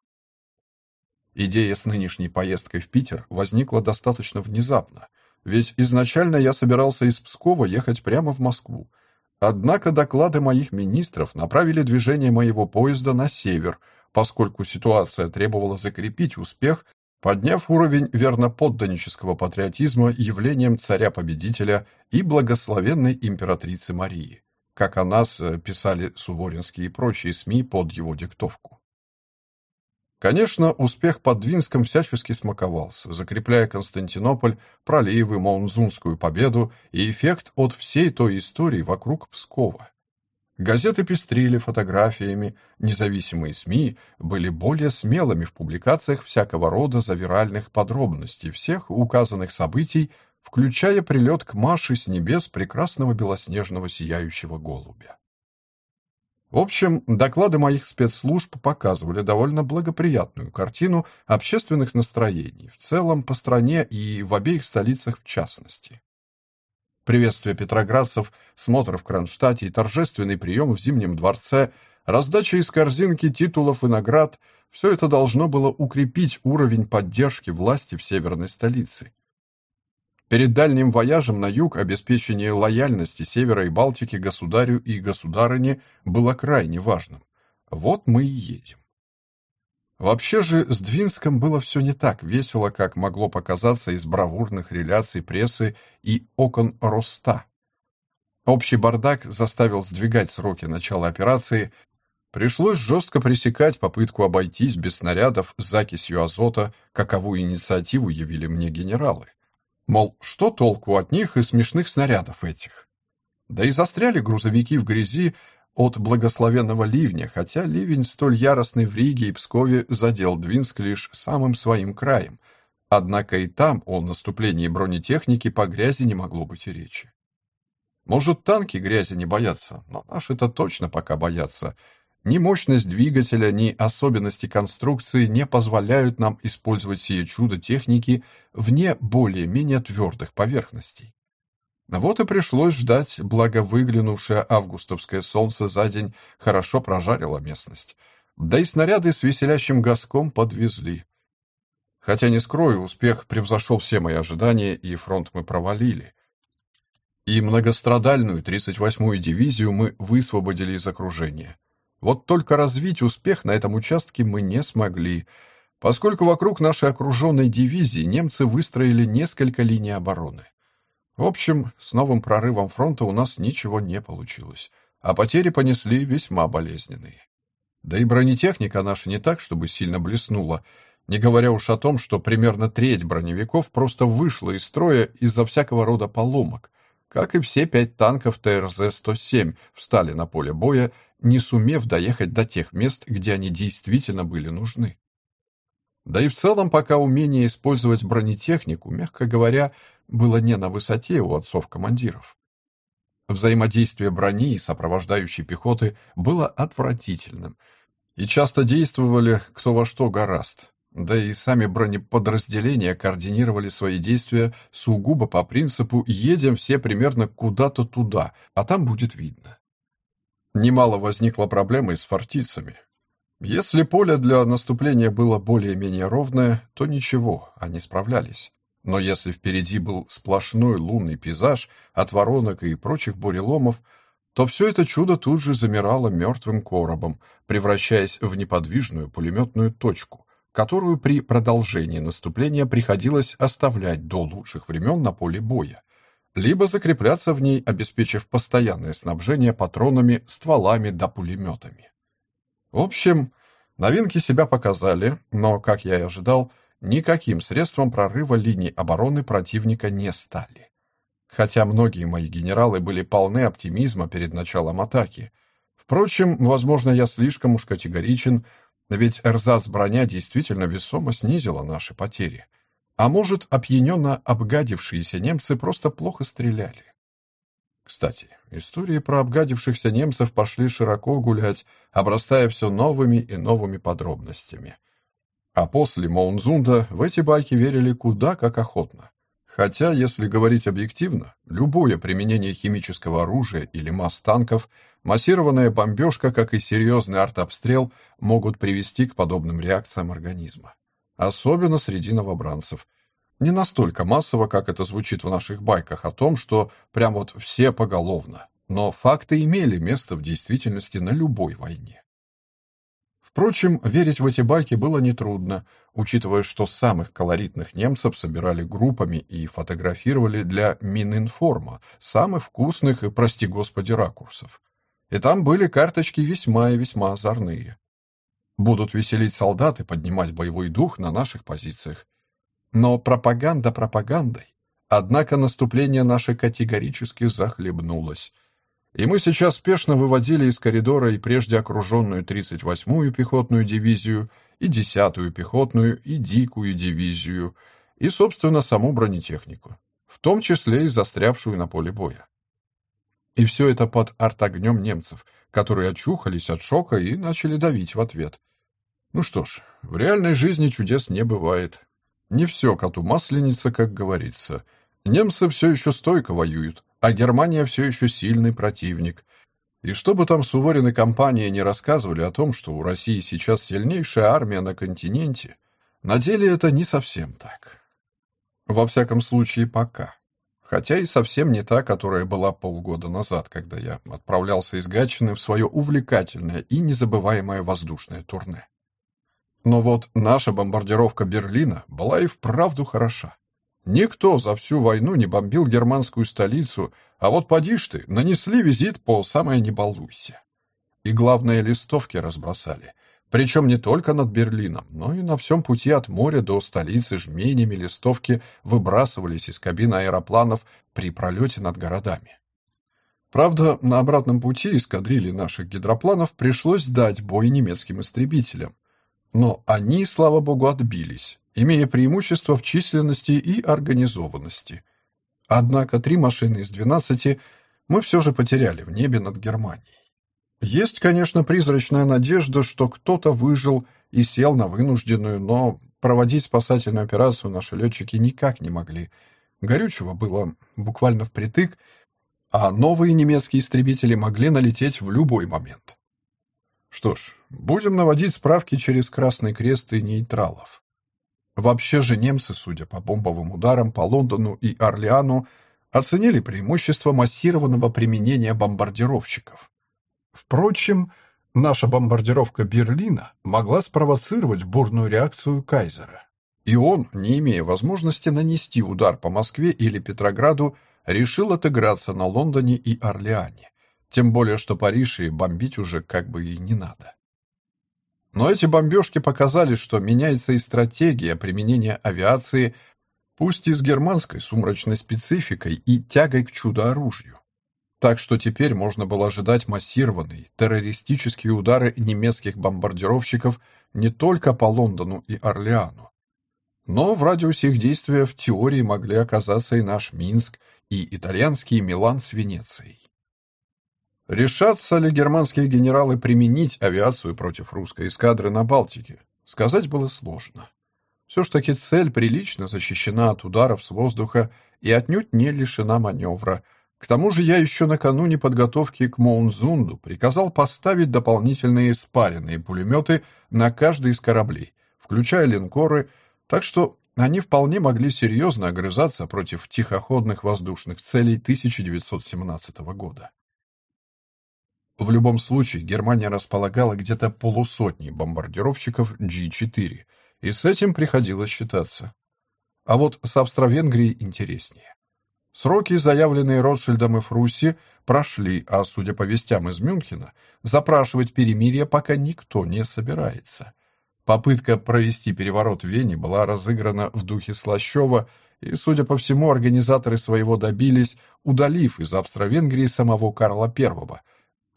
Идея с нынешней поездкой в Питер возникла достаточно внезапно, ведь изначально я собирался из Пскова ехать прямо в Москву. Однако доклады моих министров направили движение моего поезда на север – поскольку ситуация требовала закрепить успех, подняв уровень верноподданнического патриотизма явлением царя-победителя и благословенной императрицы Марии, как о нас э, писали суворинские и прочие СМИ под его диктовку. Конечно, успех под Двинском всячески смаковался, закрепляя Константинополь, проливы, Молнзунскую победу и эффект от всей той истории вокруг Пскова. Газеты пестрили фотографиями, независимые СМИ были более смелыми в публикациях всякого рода завиральных подробностей всех указанных событий, включая прилет к Маше с небес прекрасного белоснежного сияющего голубя. В общем, доклады моих спецслужб показывали довольно благоприятную картину общественных настроений в целом по стране и в обеих столицах в частности приветствие петроградцев, смотр в Кронштадте и торжественный прием в Зимнем дворце, раздача из корзинки титулов и наград – все это должно было укрепить уровень поддержки власти в северной столице. Перед дальним вояжем на юг обеспечение лояльности Севера и Балтики государю и государыне было крайне важным. Вот мы и едем. Вообще же с Двинском было все не так весело, как могло показаться из бравурных реляций прессы и окон Роста. Общий бардак заставил сдвигать сроки начала операции. Пришлось жестко пресекать попытку обойтись без снарядов с закисью азота, каковую инициативу явили мне генералы. Мол, что толку от них и смешных снарядов этих? Да и застряли грузовики в грязи, от благословенного ливня, хотя ливень столь яростный в Риге и Пскове задел Двинск лишь самым своим краем. Однако и там о наступлении бронетехники по грязи не могло быть и речи. Может, танки грязи не боятся, но наши-то точно пока боятся. Ни мощность двигателя, ни особенности конструкции не позволяют нам использовать сие чудо техники вне более-менее твердых поверхностей. Вот и пришлось ждать, благо выглянувшее августовское солнце за день хорошо прожарило местность. Да и снаряды с веселящим газком подвезли. Хотя, не скрою, успех превзошел все мои ожидания, и фронт мы провалили. И многострадальную 38-ю дивизию мы высвободили из окружения. Вот только развить успех на этом участке мы не смогли, поскольку вокруг нашей окруженной дивизии немцы выстроили несколько линий обороны. В общем, с новым прорывом фронта у нас ничего не получилось, а потери понесли весьма болезненные. Да и бронетехника наша не так, чтобы сильно блеснула, не говоря уж о том, что примерно треть броневиков просто вышла из строя из-за всякого рода поломок, как и все пять танков ТРЗ-107 встали на поле боя, не сумев доехать до тех мест, где они действительно были нужны. Да и в целом пока умение использовать бронетехнику, мягко говоря, было не на высоте у отцов-командиров. Взаимодействие брони и сопровождающей пехоты было отвратительным, и часто действовали кто во что гораст. Да и сами бронеподразделения координировали свои действия сугубо по принципу «едем все примерно куда-то туда, а там будет видно». Немало возникло проблем и с фортицами. Если поле для наступления было более-менее ровное, то ничего, они справлялись. Но если впереди был сплошной лунный пейзаж от воронок и прочих буреломов, то все это чудо тут же замирало мертвым коробом, превращаясь в неподвижную пулеметную точку, которую при продолжении наступления приходилось оставлять до лучших времен на поле боя, либо закрепляться в ней, обеспечив постоянное снабжение патронами, стволами да пулеметами. В общем, новинки себя показали, но, как я и ожидал, никаким средством прорыва линий обороны противника не стали. Хотя многие мои генералы были полны оптимизма перед началом атаки. Впрочем, возможно, я слишком уж категоричен, ведь эрзац-броня действительно весомо снизила наши потери. А может, опьяненно обгадившиеся немцы просто плохо стреляли. Кстати, истории про обгадившихся немцев пошли широко гулять, обрастая все новыми и новыми подробностями. А после Моунзунда в эти байки верили куда как охотно. Хотя, если говорить объективно, любое применение химического оружия или масс танков, массированная бомбежка, как и серьезный артобстрел, могут привести к подобным реакциям организма. Особенно среди новобранцев. Не настолько массово, как это звучит в наших байках о том, что прям вот все поголовно. Но факты имели место в действительности на любой войне. Впрочем, верить в эти байки было нетрудно, учитывая, что самых колоритных немцев собирали группами и фотографировали для Мининформа, самых вкусных и, прости господи, ракурсов. И там были карточки весьма и весьма озорные. Будут веселить солдат и поднимать боевой дух на наших позициях. Но пропаганда пропагандой. Однако наступление наше категорически захлебнулось — и мы сейчас спешно выводили из коридора и прежде окруженную 38-ю пехотную дивизию, и 10-ю пехотную, и дикую дивизию, и, собственно, саму бронетехнику, в том числе и застрявшую на поле боя. И все это под артогнем немцев, которые очухались от шока и начали давить в ответ. Ну что ж, в реальной жизни чудес не бывает. Не все коту масленица, как говорится. Немцы все еще стойко воюют, а Германия все еще сильный противник. И что бы там Суворин и компания не рассказывали о том, что у России сейчас сильнейшая армия на континенте, на деле это не совсем так. Во всяком случае, пока. Хотя и совсем не та, которая была полгода назад, когда я отправлялся из Гатчины в свое увлекательное и незабываемое воздушное турне. Но вот наша бомбардировка Берлина была и вправду хороша. Никто за всю войну не бомбил германскую столицу, а вот поди ж ты, нанесли визит по самое не балуйся. И главное, листовки разбросали. Причем не только над Берлином, но и на всем пути от моря до столицы жменями листовки выбрасывались из кабин аэропланов при пролете над городами. Правда, на обратном пути эскадрильи наших гидропланов пришлось дать бой немецким истребителям. Но они, слава богу, отбились, имея преимущество в численности и организованности. Однако три машины из двенадцати мы все же потеряли в небе над Германией. Есть, конечно, призрачная надежда, что кто-то выжил и сел на вынужденную, но проводить спасательную операцию наши летчики никак не могли. Горючего было буквально впритык, а новые немецкие истребители могли налететь в любой момент. Что ж, будем наводить справки через Красный Крест и нейтралов. Вообще же немцы, судя по бомбовым ударам по Лондону и Орлеану, оценили преимущество массированного применения бомбардировщиков. Впрочем, наша бомбардировка Берлина могла спровоцировать бурную реакцию Кайзера. И он, не имея возможности нанести удар по Москве или Петрограду, решил отыграться на Лондоне и Орлеане. Тем более, что Париж и бомбить уже как бы и не надо. Но эти бомбежки показали, что меняется и стратегия применения авиации, пусть и с германской сумрачной спецификой и тягой к чудо-оружию. Так что теперь можно было ожидать массированные террористические удары немецких бомбардировщиков не только по Лондону и Орлеану. Но в радиусе их действия в теории могли оказаться и наш Минск, и итальянский Милан с Венецией. Решатся ли германские генералы применить авиацию против русской эскадры на Балтике? Сказать было сложно. Все ж таки цель прилично защищена от ударов с воздуха и отнюдь не лишена маневра. К тому же я еще накануне подготовки к Моунзунду приказал поставить дополнительные спаренные пулеметы на каждый из кораблей, включая линкоры, так что они вполне могли серьезно огрызаться против тихоходных воздушных целей 1917 года. В любом случае, Германия располагала где-то полусотни бомбардировщиков G-4, и с этим приходилось считаться. А вот с Австро-Венгрией интереснее. Сроки, заявленные Ротшильдом и Фрусси, прошли, а, судя по вестям из Мюнхена, запрашивать перемирие пока никто не собирается. Попытка провести переворот в Вене была разыграна в духе Слащева, и, судя по всему, организаторы своего добились, удалив из Австро-Венгрии самого Карла I –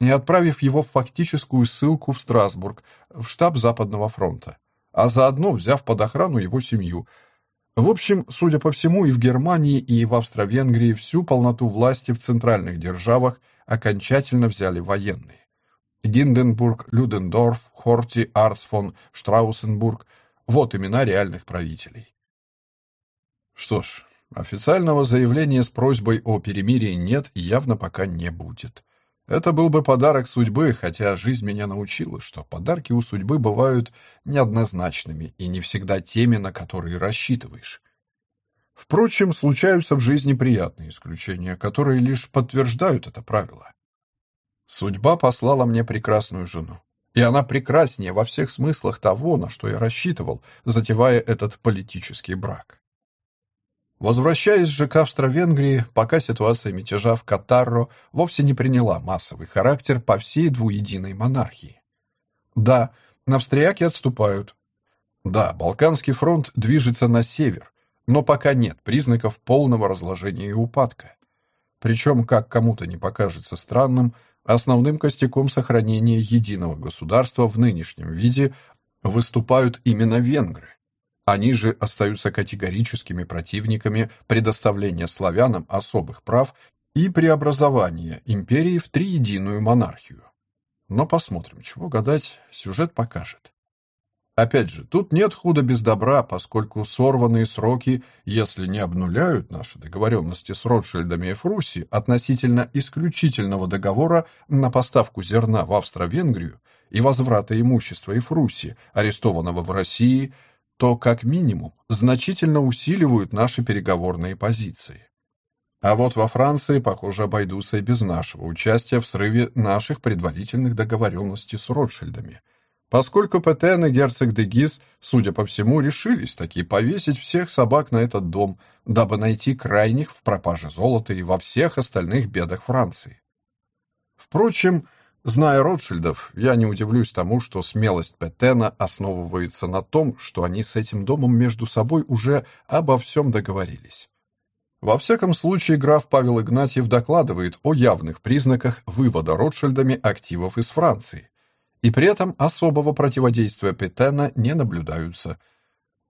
и отправив его в фактическую ссылку в Страсбург, в штаб Западного фронта, а заодно взяв под охрану его семью. В общем, судя по всему, и в Германии, и в Австро-Венгрии всю полноту власти в центральных державах окончательно взяли военные. Гинденбург, Людендорф, Хорти, Арцфон, Штраусенбург – вот имена реальных правителей. Что ж, официального заявления с просьбой о перемирии нет и явно пока не будет. Это был бы подарок судьбы, хотя жизнь меня научила, что подарки у судьбы бывают неоднозначными и не всегда теми, на которые рассчитываешь. Впрочем, случаются в жизни приятные исключения, которые лишь подтверждают это правило. Судьба послала мне прекрасную жену. И она прекраснее во всех смыслах того, на что я рассчитывал, затевая этот политический брак. Возвращаясь же к Австро-Венгрии, пока ситуация мятежа в Катарро вовсе не приняла массовый характер по всей двуединой монархии. Да, австрияки отступают. Да, Балканский фронт движется на север, но пока нет признаков полного разложения и упадка. Причем, как кому-то не покажется странным, основным костяком сохранения единого государства в нынешнем виде выступают именно венгры. Они же остаются категорическими противниками предоставления славянам особых прав и преобразования империи в триединую монархию. Но посмотрим, чего гадать, сюжет покажет. Опять же, тут нет худа без добра, поскольку сорванные сроки, если не обнуляют наши договоренности с Ротшильдами и Фруси относительно исключительного договора на поставку зерна в Австро-Венгрию и возврата имущества и Фруси, арестованного в России – то, как минимум, значительно усиливают наши переговорные позиции. А вот во Франции, похоже, обойдутся и без нашего участия в срыве наших предварительных договоренностей с Ротшильдами, поскольку Петен и герцог де Гиз, судя по всему, решились таки повесить всех собак на этот дом, дабы найти крайних в пропаже золота и во всех остальных бедах Франции. Впрочем, Зная Ротшильдов, я не удивлюсь тому, что смелость Петена основывается на том, что они с этим домом между собой уже обо всем договорились. Во всяком случае, граф Павел Игнатьев докладывает о явных признаках вывода Ротшильдами активов из Франции, и при этом особого противодействия Петена не наблюдаются.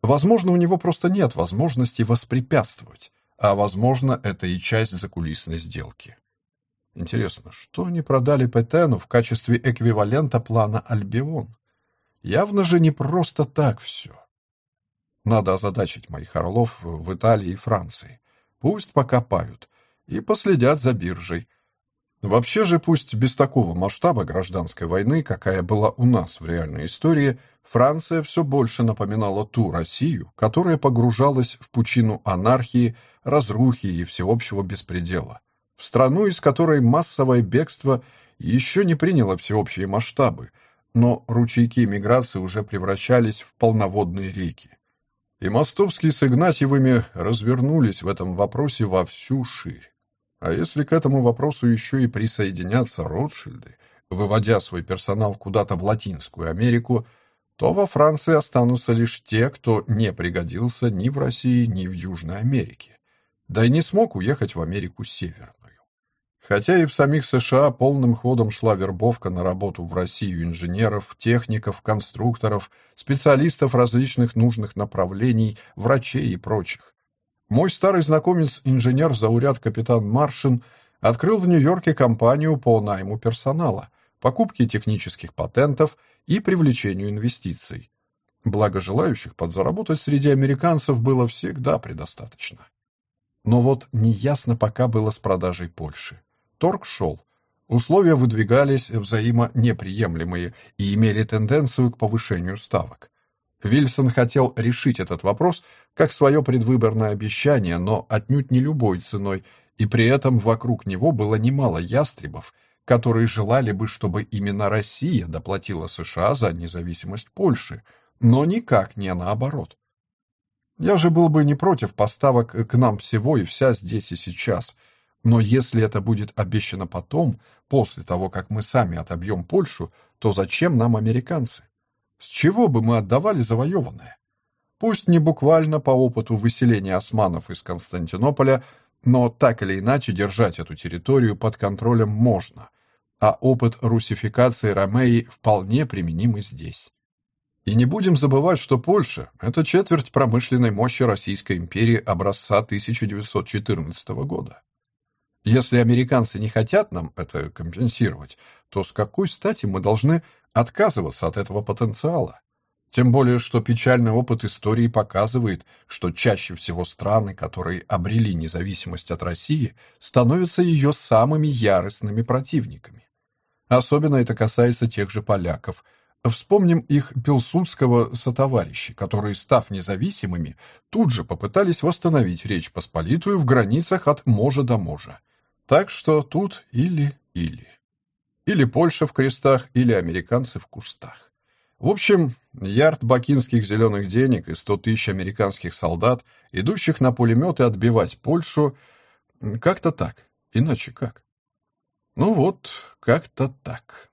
Возможно, у него просто нет возможности воспрепятствовать, а возможно, это и часть закулисной сделки. Интересно, что они продали Петену в качестве эквивалента плана Альбион? Явно же не просто так все. Надо озадачить моих орлов в Италии и Франции. Пусть покопают и последят за биржей. Вообще же пусть без такого масштаба гражданской войны, какая была у нас в реальной истории, Франция все больше напоминала ту Россию, которая погружалась в пучину анархии, разрухи и всеобщего беспредела. В страну, из которой массовое бегство еще не приняло всеобщие масштабы, но ручейки миграции уже превращались в полноводные реки. И Мостовские с Игнатьевыми развернулись в этом вопросе во всю ширь. А если к этому вопросу еще и присоединятся Ротшильды, выводя свой персонал куда-то в Латинскую Америку, то во Франции останутся лишь те, кто не пригодился ни в России, ни в Южной Америке, да и не смог уехать в Америку Северную. Хотя и в самих США полным ходом шла вербовка на работу в Россию инженеров, техников, конструкторов, специалистов различных нужных направлений, врачей и прочих. Мой старый знакомец, инженер-зауряд капитан Маршин, открыл в Нью-Йорке компанию по найму персонала, покупке технических патентов и привлечению инвестиций. Благо желающих подзаработать среди американцев было всегда предостаточно. Но вот неясно пока было с продажей Польши. Торг шел. Условия выдвигались взаимонеприемлемые и имели тенденцию к повышению ставок. Вильсон хотел решить этот вопрос как свое предвыборное обещание, но отнюдь не любой ценой, и при этом вокруг него было немало ястребов, которые желали бы, чтобы именно Россия доплатила США за независимость Польши, но никак не наоборот. Я же был бы не против поставок к нам всего и вся здесь и сейчас, но если это будет обещано потом, после того, как мы сами отобьем Польшу, то зачем нам американцы? С чего бы мы отдавали завоеванное? Пусть не буквально по опыту выселения османов из Константинополя, но так или иначе держать эту территорию под контролем можно, а опыт русификации Ромеи вполне применим и здесь. И не будем забывать, что Польша – это четверть промышленной мощи Российской империи образца 1914 года. Если американцы не хотят нам это компенсировать, то с какой стати мы должны отказываться от этого потенциала? Тем более, что печальный опыт истории показывает, что чаще всего страны, которые обрели независимость от России, становятся ее самыми яростными противниками. Особенно это касается тех же поляков. Вспомним их пилсудского сотоварища, которые, став независимыми, тут же попытались восстановить Речь Посполитую в границах от можа до можа. Так что тут или-или. Или Польша в крестах, или американцы в кустах. В общем, ярд бакинских зеленых денег и сто тысяч американских солдат, идущих на пулеметы отбивать Польшу, как-то так, иначе как. Ну вот, как-то так.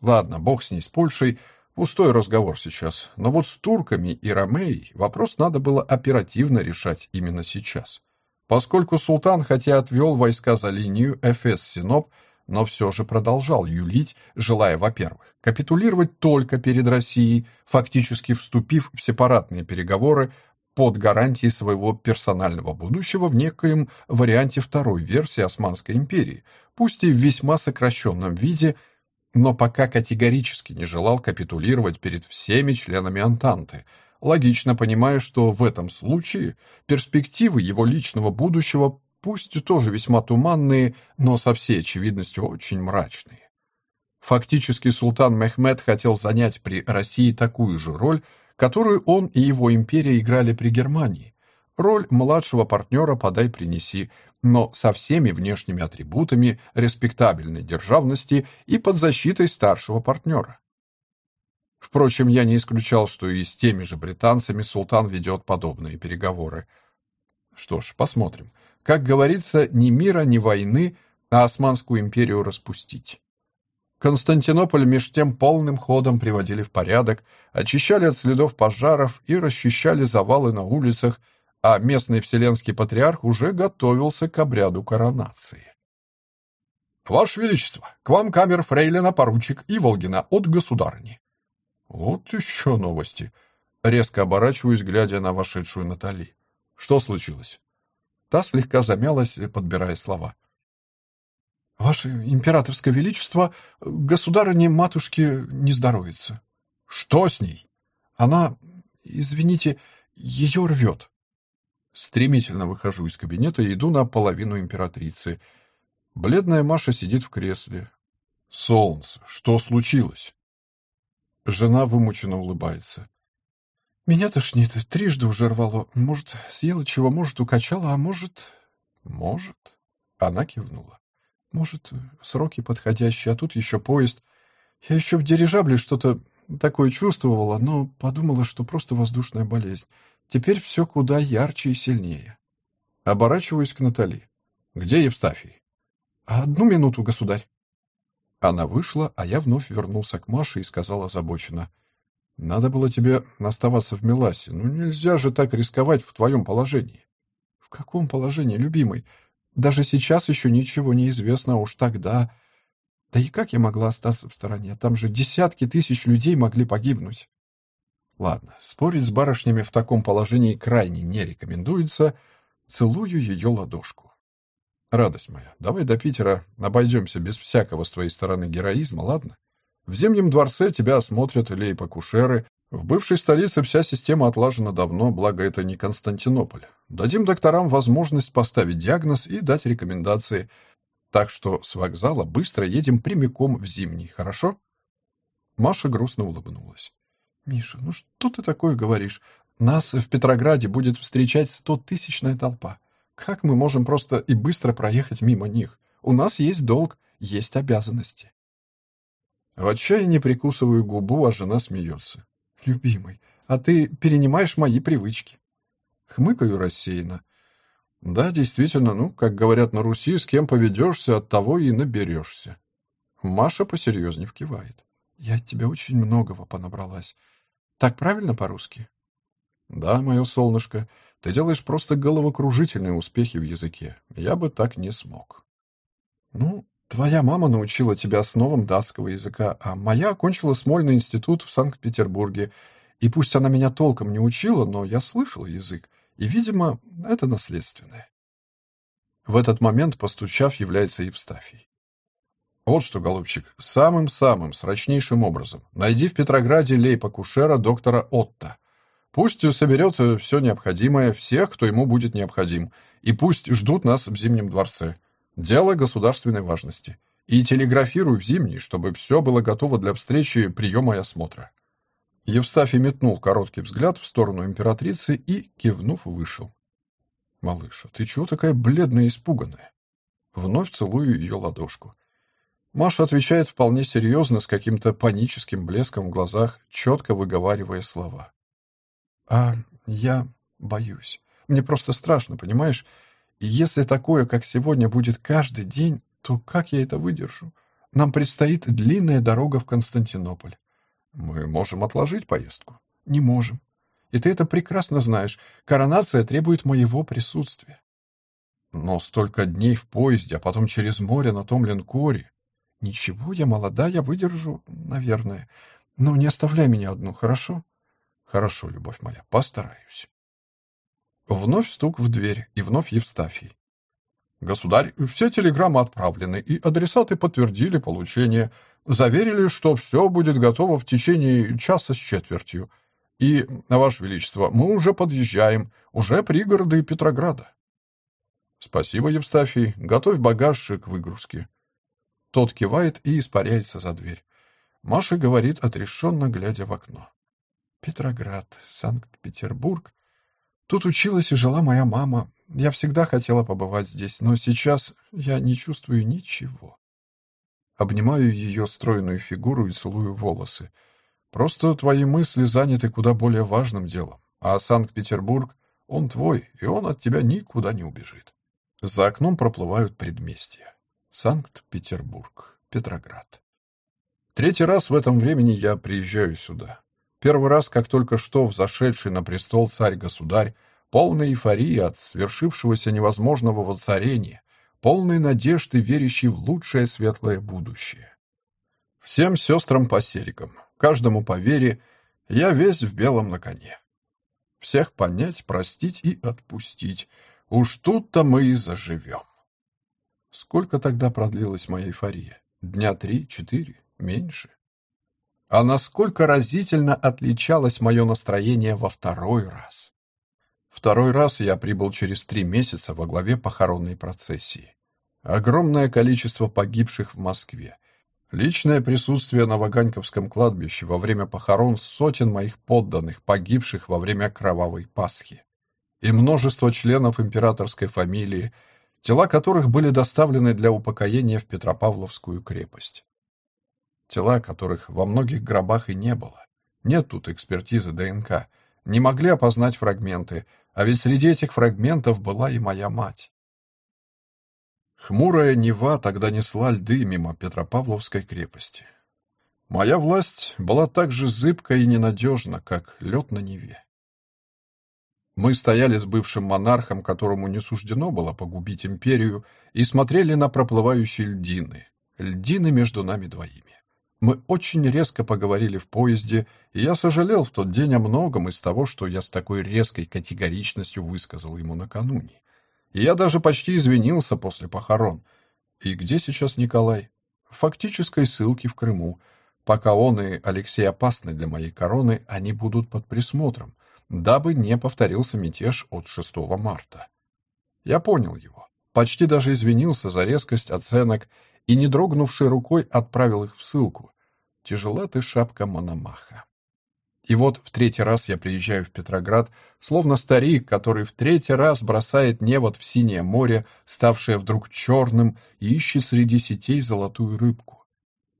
Ладно, бог с ней, с Польшей, пустой разговор сейчас. Но вот с турками и Ромеей вопрос надо было оперативно решать именно сейчас. Поскольку султан, хотя отвел войска за линию Эфес-Синоп, но все же продолжал юлить, желая, во-первых, капитулировать только перед Россией, фактически вступив в сепаратные переговоры под гарантией своего персонального будущего в некоем варианте второй версии Османской империи, пусть и в весьма сокращенном виде, но пока категорически не желал капитулировать перед всеми членами Антанты, логично понимая, что в этом случае перспективы его личного будущего пусть и тоже весьма туманные, но со всей очевидностью очень мрачные. Фактически султан Мехмед хотел занять при России такую же роль, которую он и его империя играли при Германии. Роль младшего партнера подай-принеси, но со всеми внешними атрибутами респектабельной державности и под защитой старшего партнера. Впрочем, я не исключал, что и с теми же британцами султан ведет подобные переговоры. Что ж, посмотрим. Как говорится, ни мира, ни войны, а Османскую империю распустить. Константинополь меж тем полным ходом приводили в порядок, очищали от следов пожаров и расчищали завалы на улицах, а местный вселенский патриарх уже готовился к обряду коронации. «Ваше Величество, к вам камер Фрейлина, поручик Иволгина от государыни». «Вот еще новости». Резко оборачиваюсь, глядя на вошедшую Натали. «Что случилось?» Та слегка замялась, подбирая слова. «Ваше императорское величество, государыне матушке не здоровится». «Что с ней?» «Она, извините, ее рвет». Стремительно выхожу из кабинета и иду на половину императрицы. Бледная Маша сидит в кресле. «Солнце, что случилось?» Жена вымученно улыбается. Меня тошнит, трижды уже рвало. Может, съела чего, может, укачала, а может... Может. Она кивнула. Может, сроки подходящие, а тут еще поезд. Я еще в дирижабле что-то такое чувствовала, но подумала, что просто воздушная болезнь. Теперь все куда ярче и сильнее. Оборачиваюсь к Натали. Где Евстафий? Одну минуту, государь. Она вышла, а я вновь вернулся к Маше и сказал озабоченно. Надо было тебе оставаться в Меласе. Ну нельзя же так рисковать в твоем положении. В каком положении, любимый? Даже сейчас еще ничего не известно, а уж тогда... Да и как я могла остаться в стороне? Там же десятки тысяч людей могли погибнуть. Ладно, спорить с барышнями в таком положении крайне не рекомендуется. Целую ее ладошку. Радость моя, давай до Питера обойдемся без всякого с твоей стороны героизма, ладно? В Зимнем дворце тебя осмотрят лейб-акушеры. В бывшей столице вся система отлажена давно, благо это не Константинополь. Дадим докторам возможность поставить диагноз и дать рекомендации. Так что с вокзала быстро едем прямиком в Зимний, хорошо? Маша грустно улыбнулась. «Миша, ну что ты такое говоришь? Нас в Петрограде будет встречать стотысячная толпа. Как мы можем просто и быстро проехать мимо них? У нас есть долг, есть обязанности». В отчаянии прикусываю губу, а жена смеется. «Любимый, а ты перенимаешь мои привычки». Хмыкаю рассеянно. Да, действительно, ну, как говорят на Руси, с кем поведешься, от того и наберешься. Маша посерьезнее кивает. Я от тебя очень многого понабралась. Так правильно по-русски? Да, мое солнышко, ты делаешь просто головокружительные успехи в языке. Я бы так не смог. Ну, твоя мама научила тебя основам датского языка, а моя окончила Смольный институт в Санкт-Петербурге. И пусть она меня толком не учила, но я слышал язык. И, видимо, это наследственное. В этот момент, постучав, является Евстафий. Вот что, голубчик, самым-самым срочнейшим образом. Найди в Петрограде лейб-акушера доктора Отто. Пусть соберет все необходимое, всех, кто ему будет необходим, и пусть ждут нас в Зимнем дворце. Дело государственной важности. И телеграфируй в Зимний, чтобы все было готово для встречи, приема и осмотра. Евстафий метнул короткий взгляд в сторону императрицы и, кивнув, вышел. «Малыша, ты чего такая бледная и испуганная?» Вновь целую ее ладошку. Маша отвечает вполне серьезно, с каким-то паническим блеском в глазах, четко выговаривая слова. «А я боюсь. Мне просто страшно, понимаешь? И если такое, как сегодня, будет каждый день, то как я это выдержу? Нам предстоит длинная дорога в Константинополь. Мы можем отложить поездку. Не можем. И ты это прекрасно знаешь. Коронация требует моего присутствия. Но столько дней в поезде, а потом через море на том линкоре. Ничего, я молодая, выдержу, наверное. Но не оставляй меня одну, хорошо? Хорошо, любовь моя, постараюсь. Вновь стук в дверь, и вновь Евстафий. Государь, все телеграммы отправлены, и адресаты подтвердили получение. Заверили, что все будет готово в течение часа с четвертью. И, Ваше Величество, мы уже подъезжаем, уже пригороды Петрограда. Спасибо, Евстафий. Готовь багаж к выгрузке. Тот кивает и испаряется за дверь. Маша говорит, отрешенно глядя в окно. Петроград, Санкт-Петербург. Тут училась и жила моя мама. Я всегда хотела побывать здесь, но сейчас я не чувствую ничего. Обнимаю ее стройную фигуру и целую волосы. Просто твои мысли заняты куда более важным делом. А Санкт-Петербург, он твой, и он от тебя никуда не убежит. За окном проплывают предместья. Санкт-Петербург, Петроград. Третий раз в этом времени я приезжаю сюда. Первый раз, как только что взошедший на престол царь-государь, полный эйфории от свершившегося невозможного воцарения, полный надежды, верящий в лучшее светлое будущее. Всем сестрам по серикам, каждому по вере, я весь в белом на коне. Всех понять, простить и отпустить. Уж тут-то мы и заживем. Сколько тогда продлилась моя эйфория? Дня три, четыре, меньше. А насколько разительно отличалось мое настроение во второй раз. Второй раз я прибыл через три месяца во главе похоронной процессии. Огромное количество погибших в Москве. Личное присутствие на Ваганьковском кладбище во время похорон сотен моих подданных, погибших во время Кровавой Пасхи, и множество членов императорской фамилии, тела которых были доставлены для упокоения в Петропавловскую крепость. Тела которых во многих гробах и не было. Нет тут экспертизы ДНК. Не могли опознать фрагменты, а ведь среди этих фрагментов была и моя мать. Хмурая Нева тогда несла льды мимо Петропавловской крепости. Моя власть была так же зыбка и ненадежна, как лед на Неве. Мы стояли с бывшим монархом, которому не суждено было погубить империю, и смотрели на проплывающие льдины, льдины между нами двоими. Мы очень резко поговорили в поезде, и я сожалел в тот день о многом из того, что я с такой резкой категоричностью высказал ему накануне. И я даже почти извинился после похорон. И где сейчас Николай? В фактической ссылке в Крыму. Пока он и Алексей опасны для моей короны, они будут под присмотром, дабы не повторился мятеж от 6 марта. Я понял его. Почти даже извинился за резкость оценок и, не дрогнувшей рукой, отправил их в ссылку. Тяжела ты шапка Мономаха. И вот в третий раз я приезжаю в Петроград, словно старик, который в третий раз бросает невод в синее море, ставшее вдруг черным, и ищет среди сетей золотую рыбку.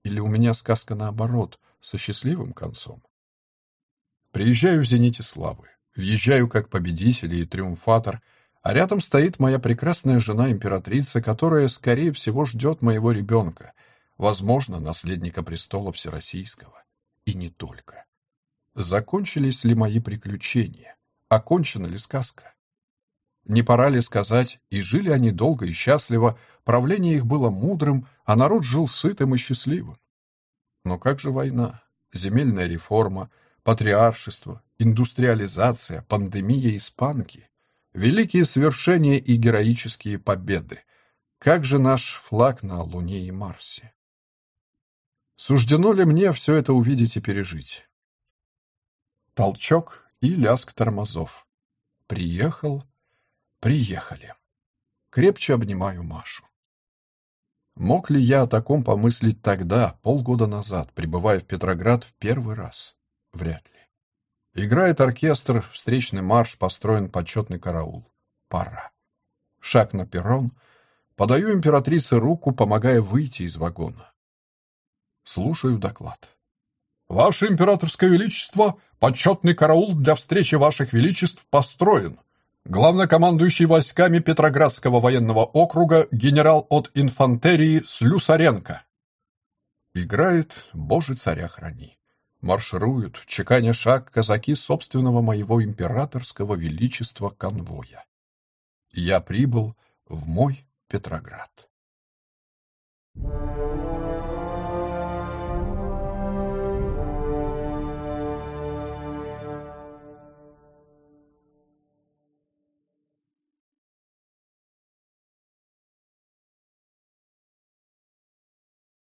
Или у меня сказка наоборот, со счастливым концом. Приезжаю в «Зените славы», въезжаю как победитель и триумфатор, а рядом стоит моя прекрасная жена-императрица, которая, скорее всего, ждет моего ребенка, возможно, наследника престола Всероссийского. И не только. Закончились ли мои приключения? Окончена ли сказка? Не пора ли сказать, и жили они долго и счастливо, правление их было мудрым, а народ жил сытым и счастливым? Но как же война, земельная реформа, патриаршество, индустриализация, пандемия испанки, великие свершения и героические победы? Как же наш флаг на Луне и Марсе? Суждено ли мне все это увидеть и пережить? Толчок и лязг тормозов. Приехал, приехали. Крепче обнимаю Машу. Мог ли я о таком помыслить тогда, полгода назад, прибывая в Петроград в первый раз? Вряд ли. Играет оркестр, встречный марш, построен почетный караул. Пора. Шаг на перрон. Подаю императрице руку, помогая выйти из вагона. Слушаю доклад. Ваше императорское величество, почетный караул для встречи ваших величеств построен. Главнокомандующий войсками Петроградского военного округа генерал от инфантерии Слюсаренко. Играет «Боже, царя храни». Маршируют, чеканя шаг, казаки собственного моего императорского величества конвоя. Я прибыл в мой Петроград. Thank you.